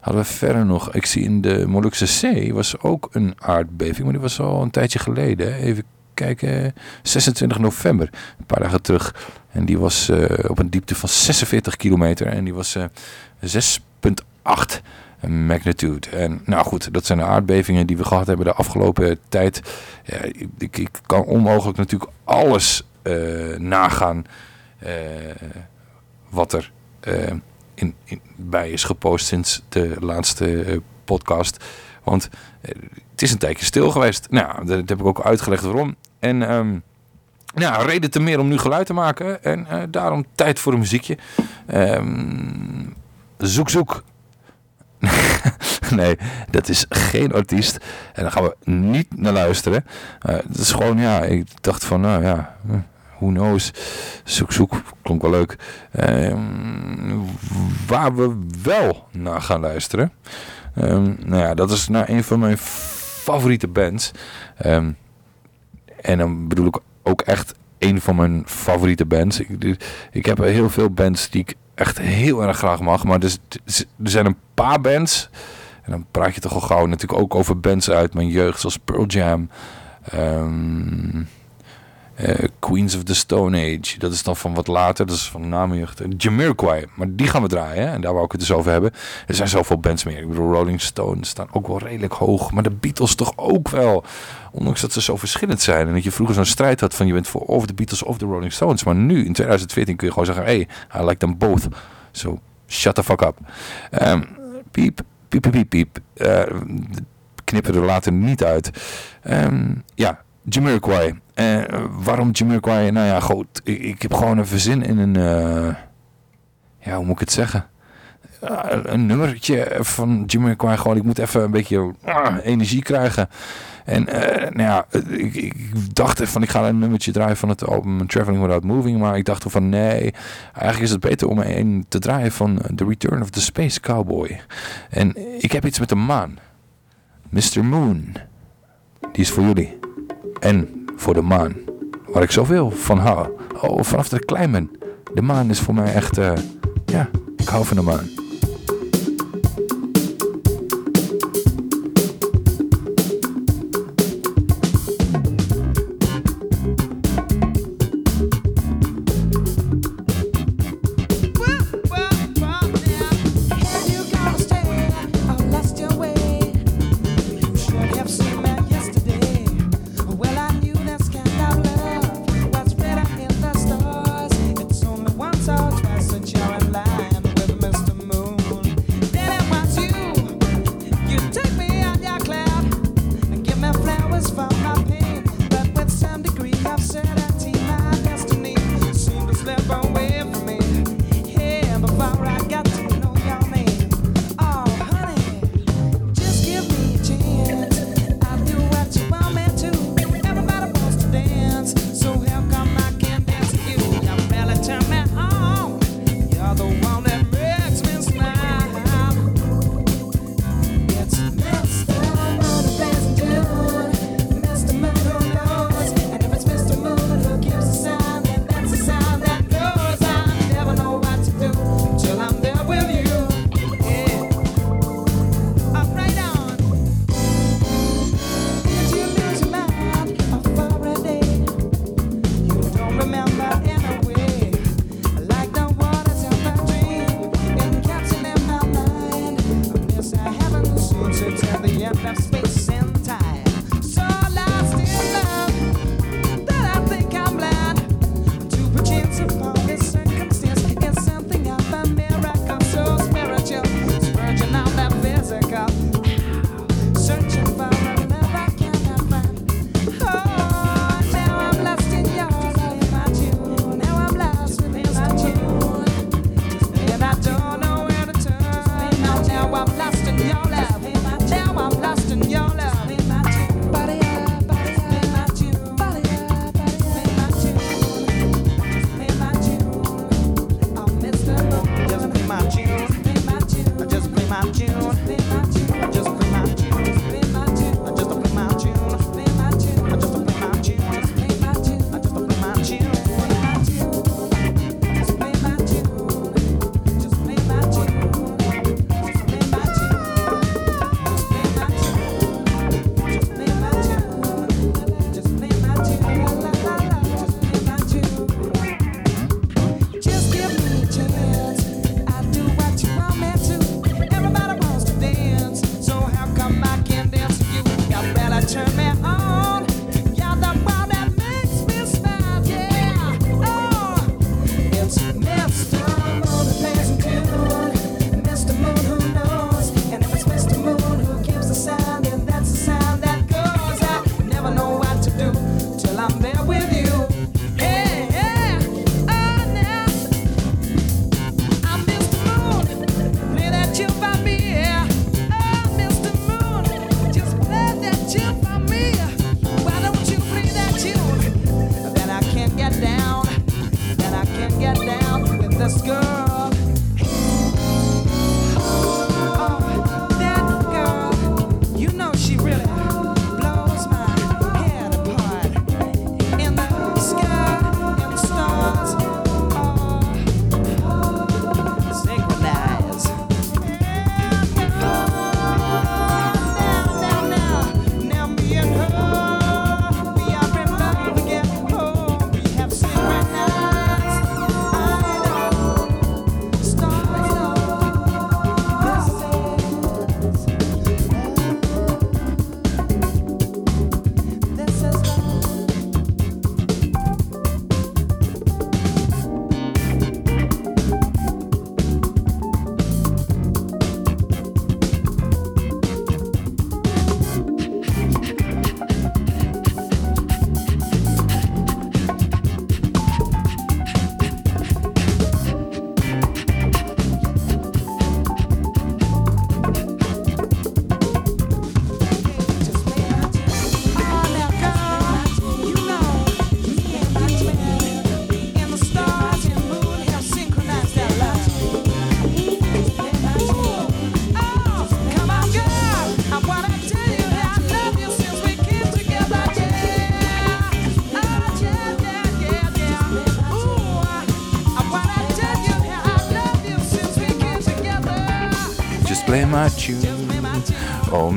hadden we verder nog. Ik zie in de Molukse Zee was ook een aardbeving, maar die was al een tijdje geleden. Even kijken, 26 november, een paar dagen terug. En die was eh, op een diepte van 46 kilometer en die was eh 6,8 magnitude. En nou goed, dat zijn de aardbevingen die we gehad hebben de afgelopen tijd. Ja, ik, kan onmogelijk natuurlijk alles eh, nagaan eh, wat er eh, in, bij is gepost sinds de laatste eh, podcast. Want eh, het is een tijdje stil geweest. Nou, dat heb ik ook uitgelegd waarom. En ehm, ja, reden te meer om nu geluid te maken. En eh, daarom tijd voor een muziekje. Ehm, zoek, zoek. nee, dat is geen artiest. En daar gaan we niet naar luisteren. Eh het is gewoon, ja, ik dacht van, nou ja, hm, who knows. Zoek, zoek, klonk wel leuk. Ehm, waar we wel naar gaan luisteren. Nou ja, dat is naar een van mijn favoriete bands. Ehm, en dan bedoel ik ook echt een van mijn favoriete bands. Ik, ik heb heel veel bands die ik echt heel erg graag mag. Maar er, is- er zijn een paar bands. En dan praat je toch al gauw natuurlijk ook over bands uit mijn jeugd. Zoals Pearl Jam. ehm, eh, Queens of the Stone Age. Dat is dan van wat later. Dat is van na mijn jeugd. Jamiroquai. Maar die gaan we draaien. En daar wou ik het dus over hebben. Er zijn zoveel bands meer. Ik bedoel, Rolling Stones staan ook wel redelijk hoog. Maar de Beatles toch ook wel. Ondanks dat ze zo verschillend zijn. En dat je vroeger zo'n strijd had van je bent voor of de Beatles of de Rolling Stones. Maar nu, in 2014, kun je gewoon zeggen... Hey, I like them both. So, shut the fuck up. Ehm, piep, piep, piep, piep, piep. Eh, knippen er later niet uit. Ehm, ja, Jamiroquai. Eh, waarom Jamiroquai? Nou ja, goed. Ik, ik heb gewoon even zin in een... eh, ja, hoe moet ik het zeggen? Eh, een nummertje van Jamiroquai. Gewoon, ik moet even een beetje energie krijgen. En nou ja, ik, ik dacht van ik ga een nummertje draaien van het album Traveling Without Moving. Maar ik dacht van nee, eigenlijk is het beter om een te draaien van The Return of the Space Cowboy. En ik heb iets met de maan. Mr. Moon. Die is voor jullie. En voor de maan. waar ik zoveel van hou. Oh, vanaf dat ik. De maan is voor mij echt, eh, ja, ik hou van de maan.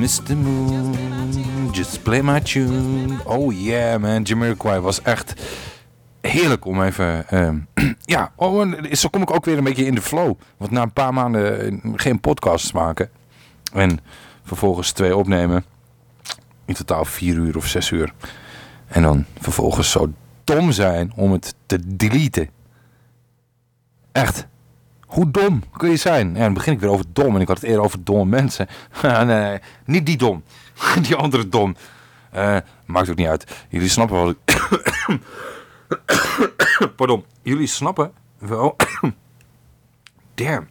Mr. Moon, just play my tune. Oh yeah, man, Jamiroquai was echt heerlijk om even... ehm, ja, oh, en zo kom ik ook weer een beetje in de flow. Want na een paar maanden eh, geen podcasts maken... en vervolgens twee opnemen... in totaal vier uur of zes uur... en dan vervolgens zo dom zijn om het te deleten. Echt. Hoe dom kun je zijn? Ja, dan begin ik weer over dom. En ik had het eerder over domme mensen. nee, nee, nee, niet die dom. die andere dom. Eh, maakt ook niet uit. Jullie snappen wat ik... Pardon. Jullie snappen wel... Damn.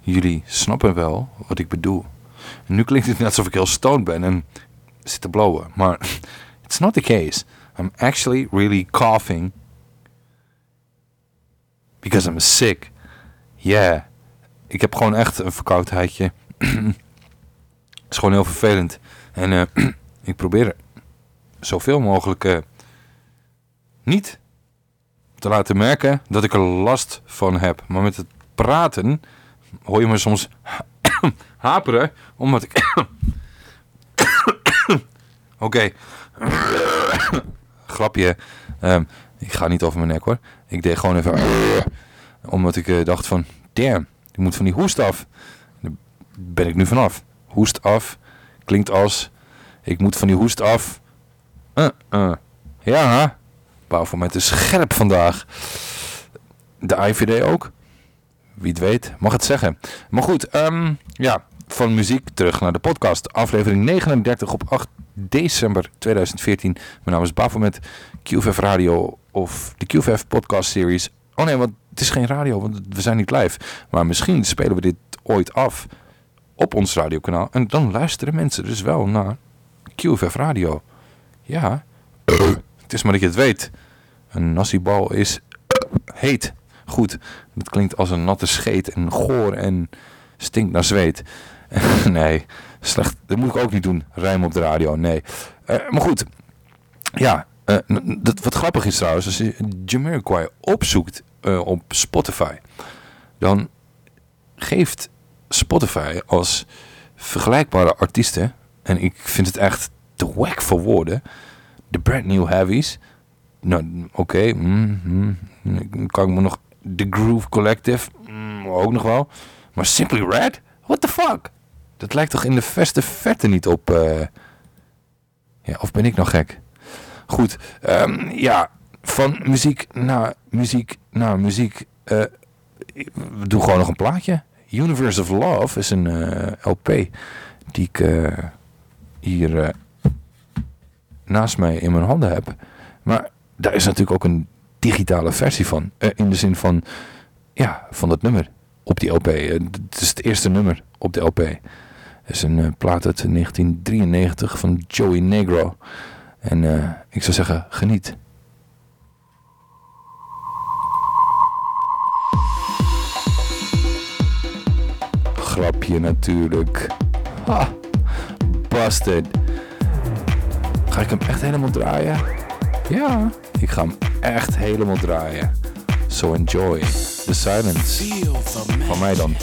Jullie snappen wel wat ik bedoel. En nu klinkt het net alsof ik heel stoned ben en zit te blowen. Maar it's not the case. I'm actually really coughing. Because I'm sick. Yeah. Ik heb gewoon echt een verkoudheidje. Het is gewoon heel vervelend. En eh, ik probeer er zoveel mogelijk eh, niet te laten merken dat ik er last van heb. Maar met het praten hoor je me soms haperen, omdat ik... Oké. Grapje. Ehm, ik ga niet over mijn nek hoor. Ik deed gewoon even... Omdat ik eh, dacht van... Damn, ik moet van die hoest af. Daar ben ik nu vanaf. Hoest af. Klinkt als... Ik moet van die hoest af. Uh, uh. Ja, Bouwformat is scherp vandaag. De IVD ook. Wie het weet, mag het zeggen. Maar goed, ehm, ja, van muziek terug naar de podcast. Aflevering 39 op 8 december 2014. Mijn naam is Baphomet, QVF Radio of de QVF podcast series. Oh nee, want het is geen radio, want we zijn niet live. Maar misschien spelen we dit ooit af op ons radiokanaal. En dan luisteren mensen dus wel naar QVF Radio. Ja, het is maar dat je het weet. Een nassibal is heet. Goed, dat klinkt als een natte scheet en goor en stinkt naar zweet. nee, slecht. Dat moet ik ook niet doen. Rijm op de radio, nee. Eh, maar goed, ja, eh, dat, wat grappig is trouwens, als je Jamiroquai opzoekt eh, op Spotify, dan geeft Spotify als vergelijkbare artiesten, en ik vind het echt te wack voor woorden, de Brand New Heavies. Nou, oké, mm, mm, kan ik me nog, The Groove Collective, mm, ook nog wel. Maar Simply Red? What the fuck? Dat lijkt toch in de verste verte niet op... eh, Ja, of ben ik nog gek? Goed, ehm, ja, van muziek naar muziek naar muziek. we doen gewoon nog een plaatje. Universe of Love is een eh, LP die ik eh, hier naast mij in mijn handen heb. Maar daar is natuurlijk ook een digitale versie van. In de zin van, ja, van dat nummer op die LP. Het is het eerste nummer op de LP. Het is een plaat uit 1993 van Joey Negro. En ik zou zeggen, geniet. Grapje natuurlijk. Ha, busted. Ga ik hem echt helemaal draaien? Ja, ik ga hem echt helemaal draaien. So enjoy the silence. Van mij dan.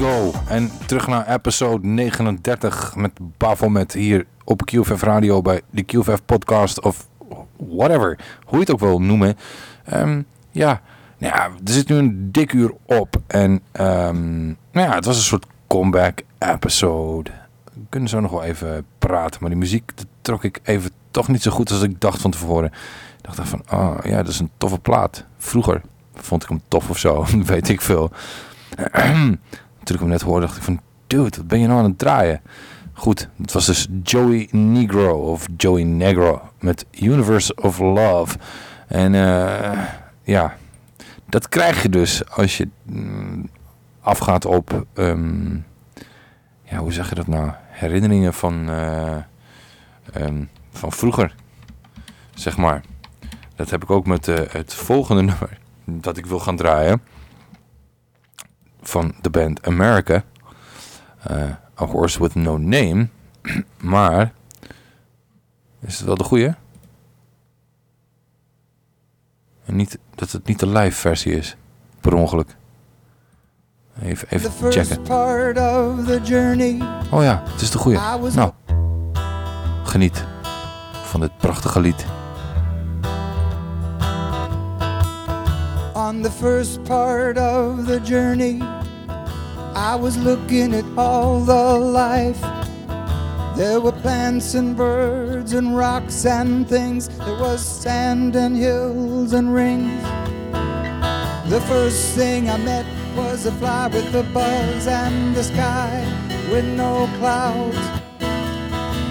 Go. En terug naar episode 39 met Bafomet hier op QFF Radio bij de QFF podcast of whatever. Hoe je het ook wil noemen. Ehm, ja, nou ja, er zit nu een dik uur op. En ehm, nou ja, het was een soort comeback episode. We kunnen zo nog wel even praten. Maar die muziek dat trok ik even toch niet zo goed als ik dacht van tevoren. Ik dacht van, oh ja, dat is een toffe plaat. Vroeger vond ik hem tof of zo, weet ik veel. Toen ik hem net hoorde, dacht ik van... Dude, wat ben je nou aan het draaien? Goed, het was dus Joey Negro of Joey Negro met Universe of Love. En eh, ja, dat krijg je dus als je mm, afgaat op... ehm, ja, hoe zeg je dat nou? Herinneringen van, eh, ehm, van vroeger, zeg maar. Dat heb ik ook met eh, het volgende nummer dat ik wil gaan draaien. Van de band America. Eh, A Horse With No Name. maar, is het wel de goeie? En niet, dat het niet de live versie is. Per ongeluk. Even, even checken. part of the journey. Oh ja, het is de goeie. Was Nou, geniet van dit prachtige lied. On the first part of the journey, I was looking at all the life. There were plants and birds and rocks and things. There was sand and hills and rings. The first thing I met was a fly with a buzz and the sky with no clouds.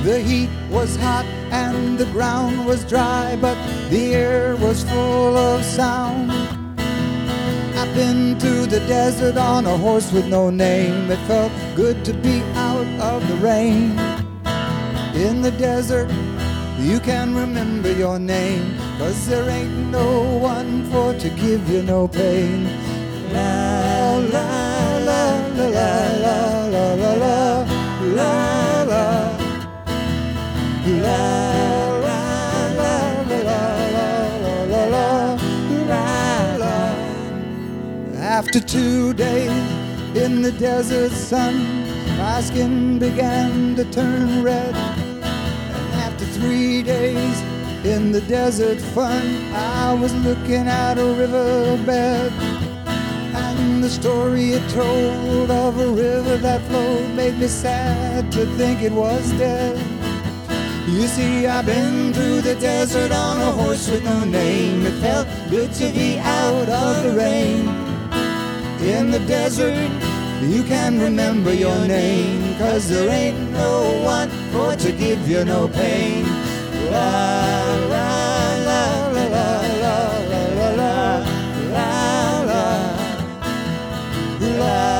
The heat was hot and the ground was dry, but the air was full of sound. I've been to the desert on a horse with no name. It felt good to be out of the rain. In the desert, you can remember your name, cause there ain't no one for to give you no pain. La la la la la la la la la La la After two days in the desert sun, my skin began to turn red. And after three days in the desert fun, I was looking at a riverbed. And the story it told of a river that flowed made me sad to think it was dead. You see, I've been through the desert on a horse with no name. It felt good to be out of the rain. In the desert, you can remember your name. Cause there ain't no one for to give you no pain. La la la la la la la la la la la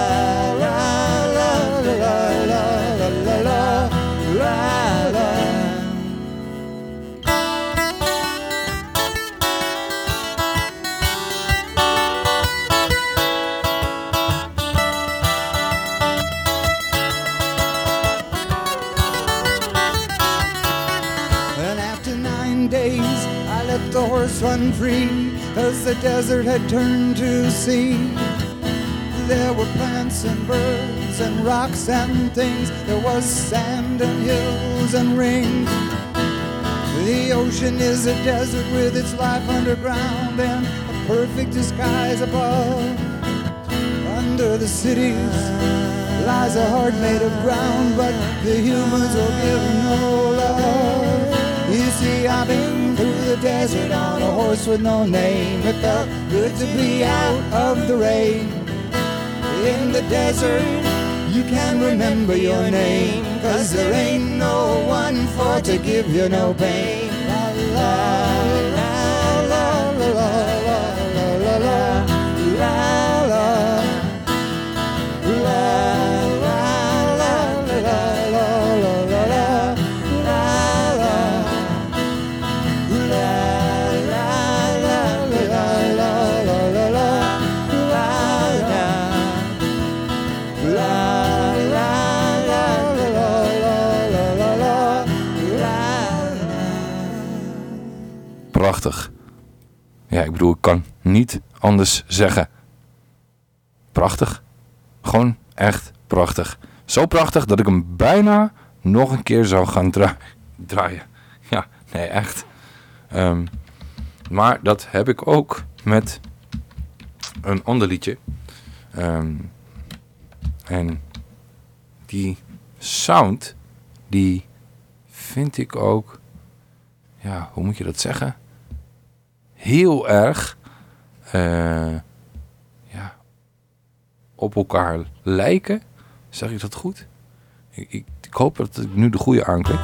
run free, cause the desert had turned to sea. There were plants and birds and rocks and things. There was sand and hills and rings. The ocean is a desert with its life underground and a perfect disguise above. Under the cities lies a heart made of ground, but the humans will give no love. You see, I've been the desert on a horse with no name. It felt good to be out of the rain. In the desert, you can remember your name, cause there ain't no one for to give you no pain. La la Prachtig. Ja, ik bedoel, ik kan niet anders zeggen. Prachtig. Gewoon echt prachtig. Zo prachtig dat ik hem bijna nog een keer zou gaan dra- draaien. Ja, nee, echt. Ehm, maar dat heb ik ook met een ander liedje. Ehm, en die sound, die vind ik ook, ja, hoe moet je dat zeggen? Heel erg, eh, ja, op elkaar lijken. Zeg ik dat goed? Ik, ik, ik hoop dat ik nu de goede aanklik.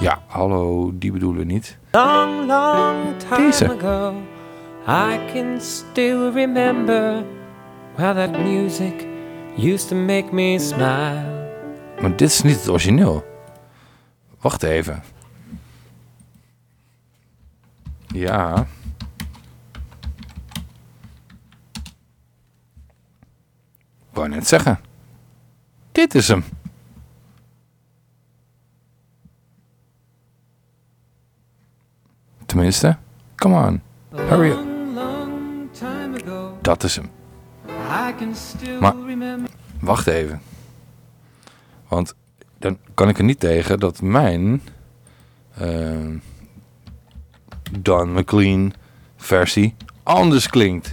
Ja, hallo, die bedoelen we niet. Long, long time Deze. ago, I can still remember how that music used to make me smile. Maar dit is niet het origineel. Wacht even. Ja. Wou net zeggen. Dit is hem. Tenminste, come on. Hurry up. Dat is hem. Maar-. Wacht even. Want dan kan ik er niet tegen dat mijn eh, Don McLean versie anders klinkt.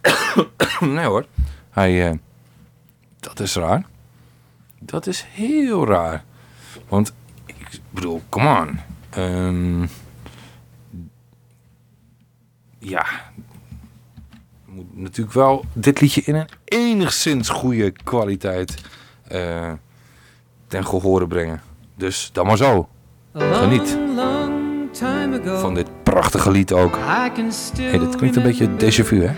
nee hoor. Hij, eh, dat is raar. Dat is heel raar. Want ik bedoel, come on. Ehm, ja, moet natuurlijk wel dit liedje in een enigszins goede kwaliteit eh, ten gehore brengen. Dus dan maar zo. Geniet van dit prachtige lied ook. Hey, dit klinkt een beetje déjà vu, hè?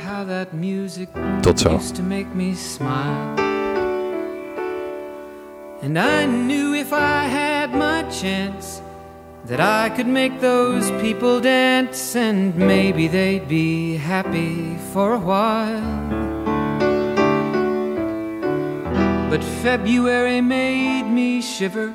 Tot zo. used to make me smile. And I knew if I had my chance that I could make those people dance and maybe they'd be happy for a while. But February made me shiver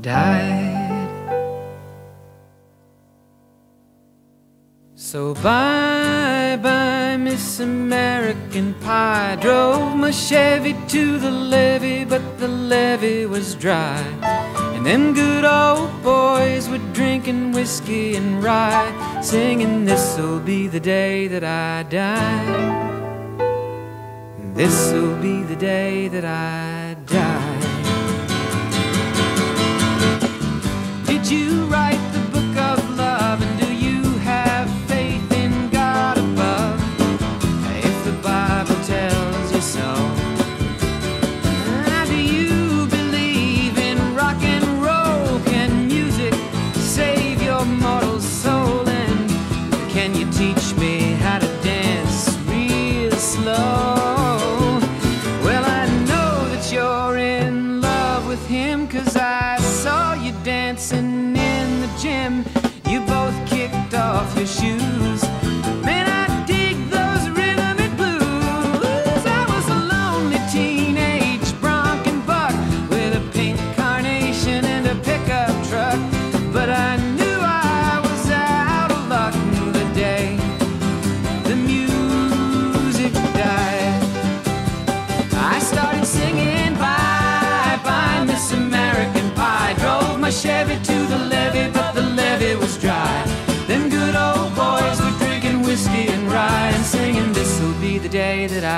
died. So bye bye, Miss American Pie. Drove my Chevy to the levee, but the levee was dry. And them good old boys were drinking whiskey and rye, singing, This'll be the day that I die. This'll be the day that I die. You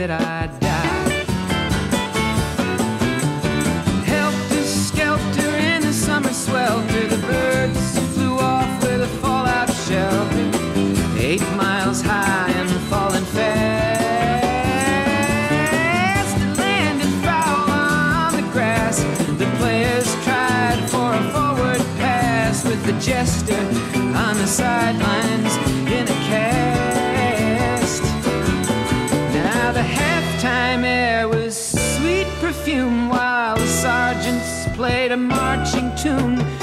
That I die. Helter skelter in the summer swelter, the birds flew off with a fallout shelter. Eight miles high and falling fast. It landed foul on the grass. The players tried for a forward pass with the jester on the sidelines perfume while the sergeants played a marching tune.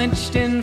Clenched in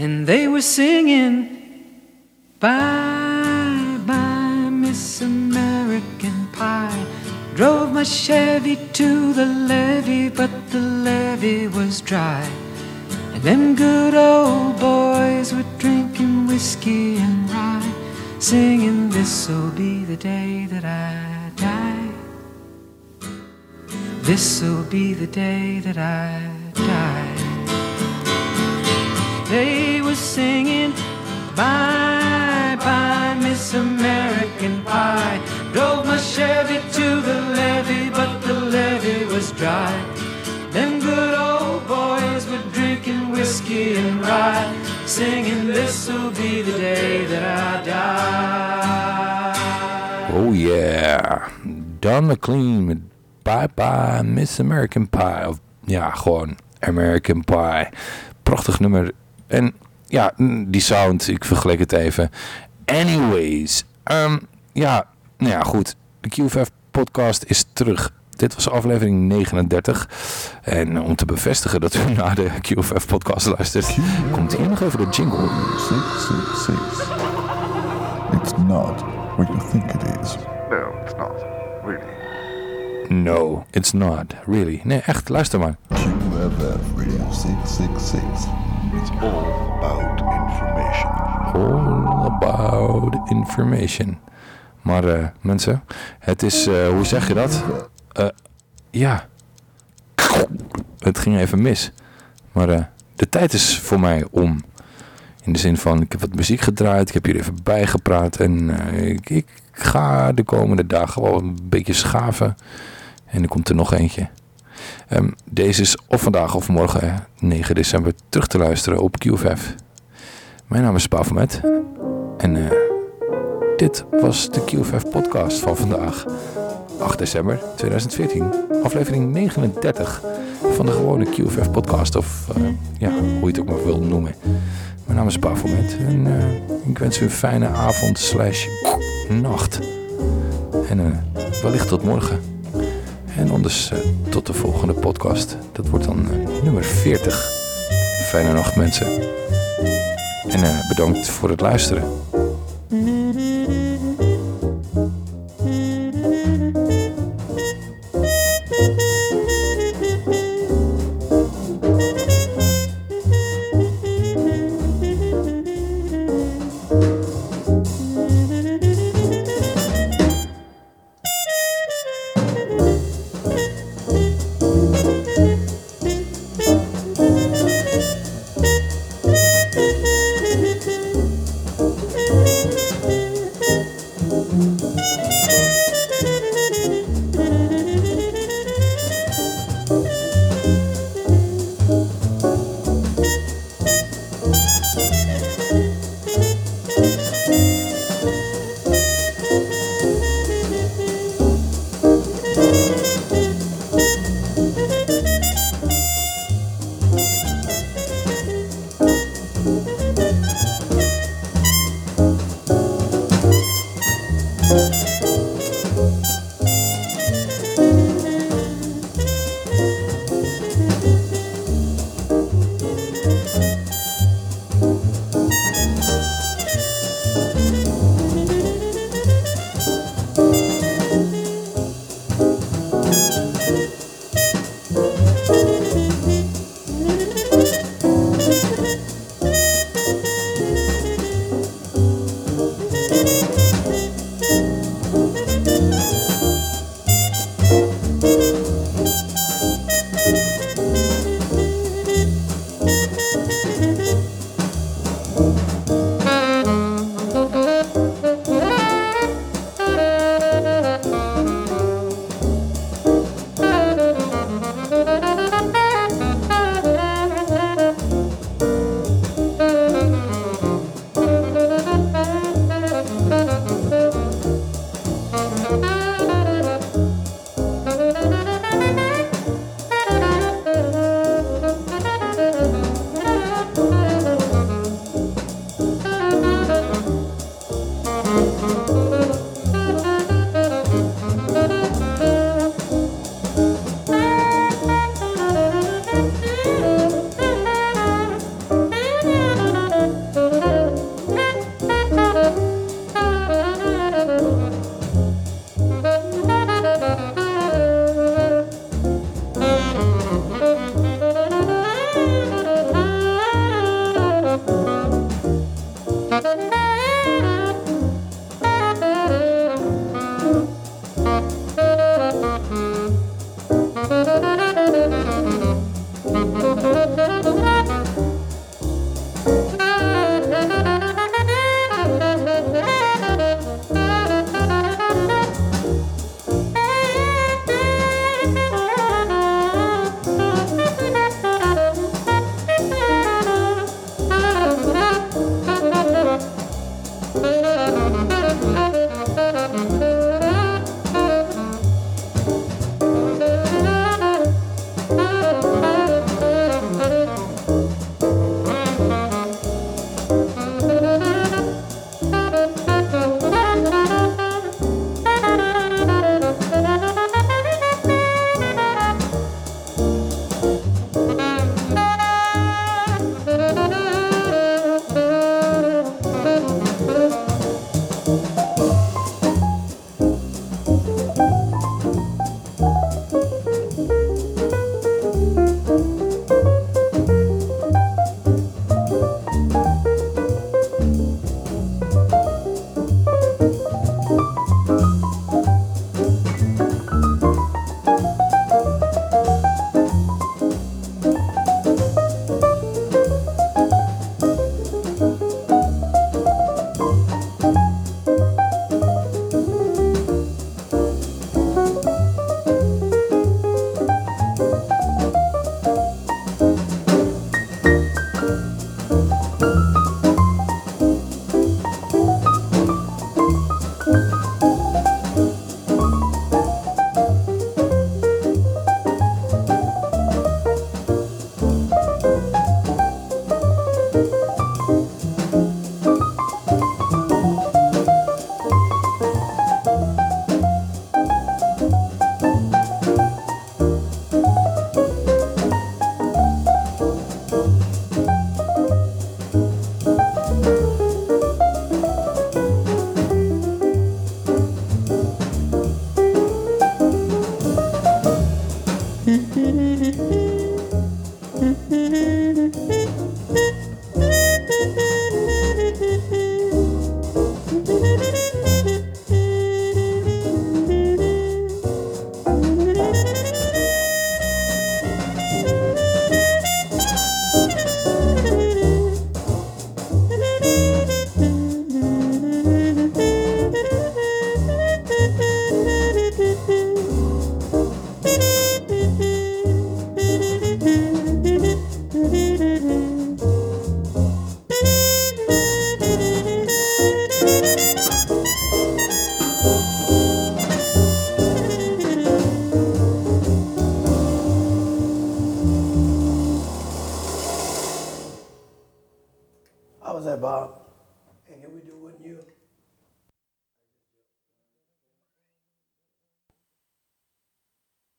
And they were singing, Bye, bye, Miss American Pie. Drove my Chevy to the levee, but the levee was dry. And them good old boys were drinking whiskey and rye, singing, This'll be the day that I die. This'll be the day that I die. They were singing, Bye, bye, Miss American Pie. Drove my Chevy to the levee, but the levee was dry. Them good old boys were drinking whiskey and rye, singing, This'll be the day that I die. Oh yeah. Don McLean Bye Bye Miss American Pie. Of ja, gewoon American Pie. Prachtig nummer. En ja, die sound, ik vergelijk het even. Anyways. ehm, ja, nou ja, goed. De QFF podcast is terug. Dit was aflevering 39. En om te bevestigen dat u naar de QFF podcast luistert, komt hier nog even de jingle. 666. It's not what you think it is. No, it's not. Really. No, it's not. Really. Nee, echt, luister maar. QFF Radio 666. It's all about information. All about information. Maar eh, mensen, het is, eh, hoe zeg je dat? Eh, ja. Het ging even mis. Maar de tijd is voor mij om. In de zin van, ik heb wat muziek gedraaid, ik heb hier even bijgepraat. En ik ga de komende dagen wel een beetje schaven. En er komt er nog eentje. Ehm, deze is of vandaag of morgen, hè, 9 december, terug te luisteren op QFF. Mijn naam is Pavelmet. En eh, dit was de QFF podcast van vandaag. 8 december 2014. Aflevering 39 van de gewone QFF podcast. Of eh, ja, hoe je het ook maar wil noemen. Mijn naam is Pavelmet. En eh, ik wens u een fijne avond slash nacht. En wellicht tot morgen. En anders eh, tot de volgende podcast. Dat wordt dan eh, nummer 40. Fijne nacht mensen. En eh, bedankt voor het luisteren.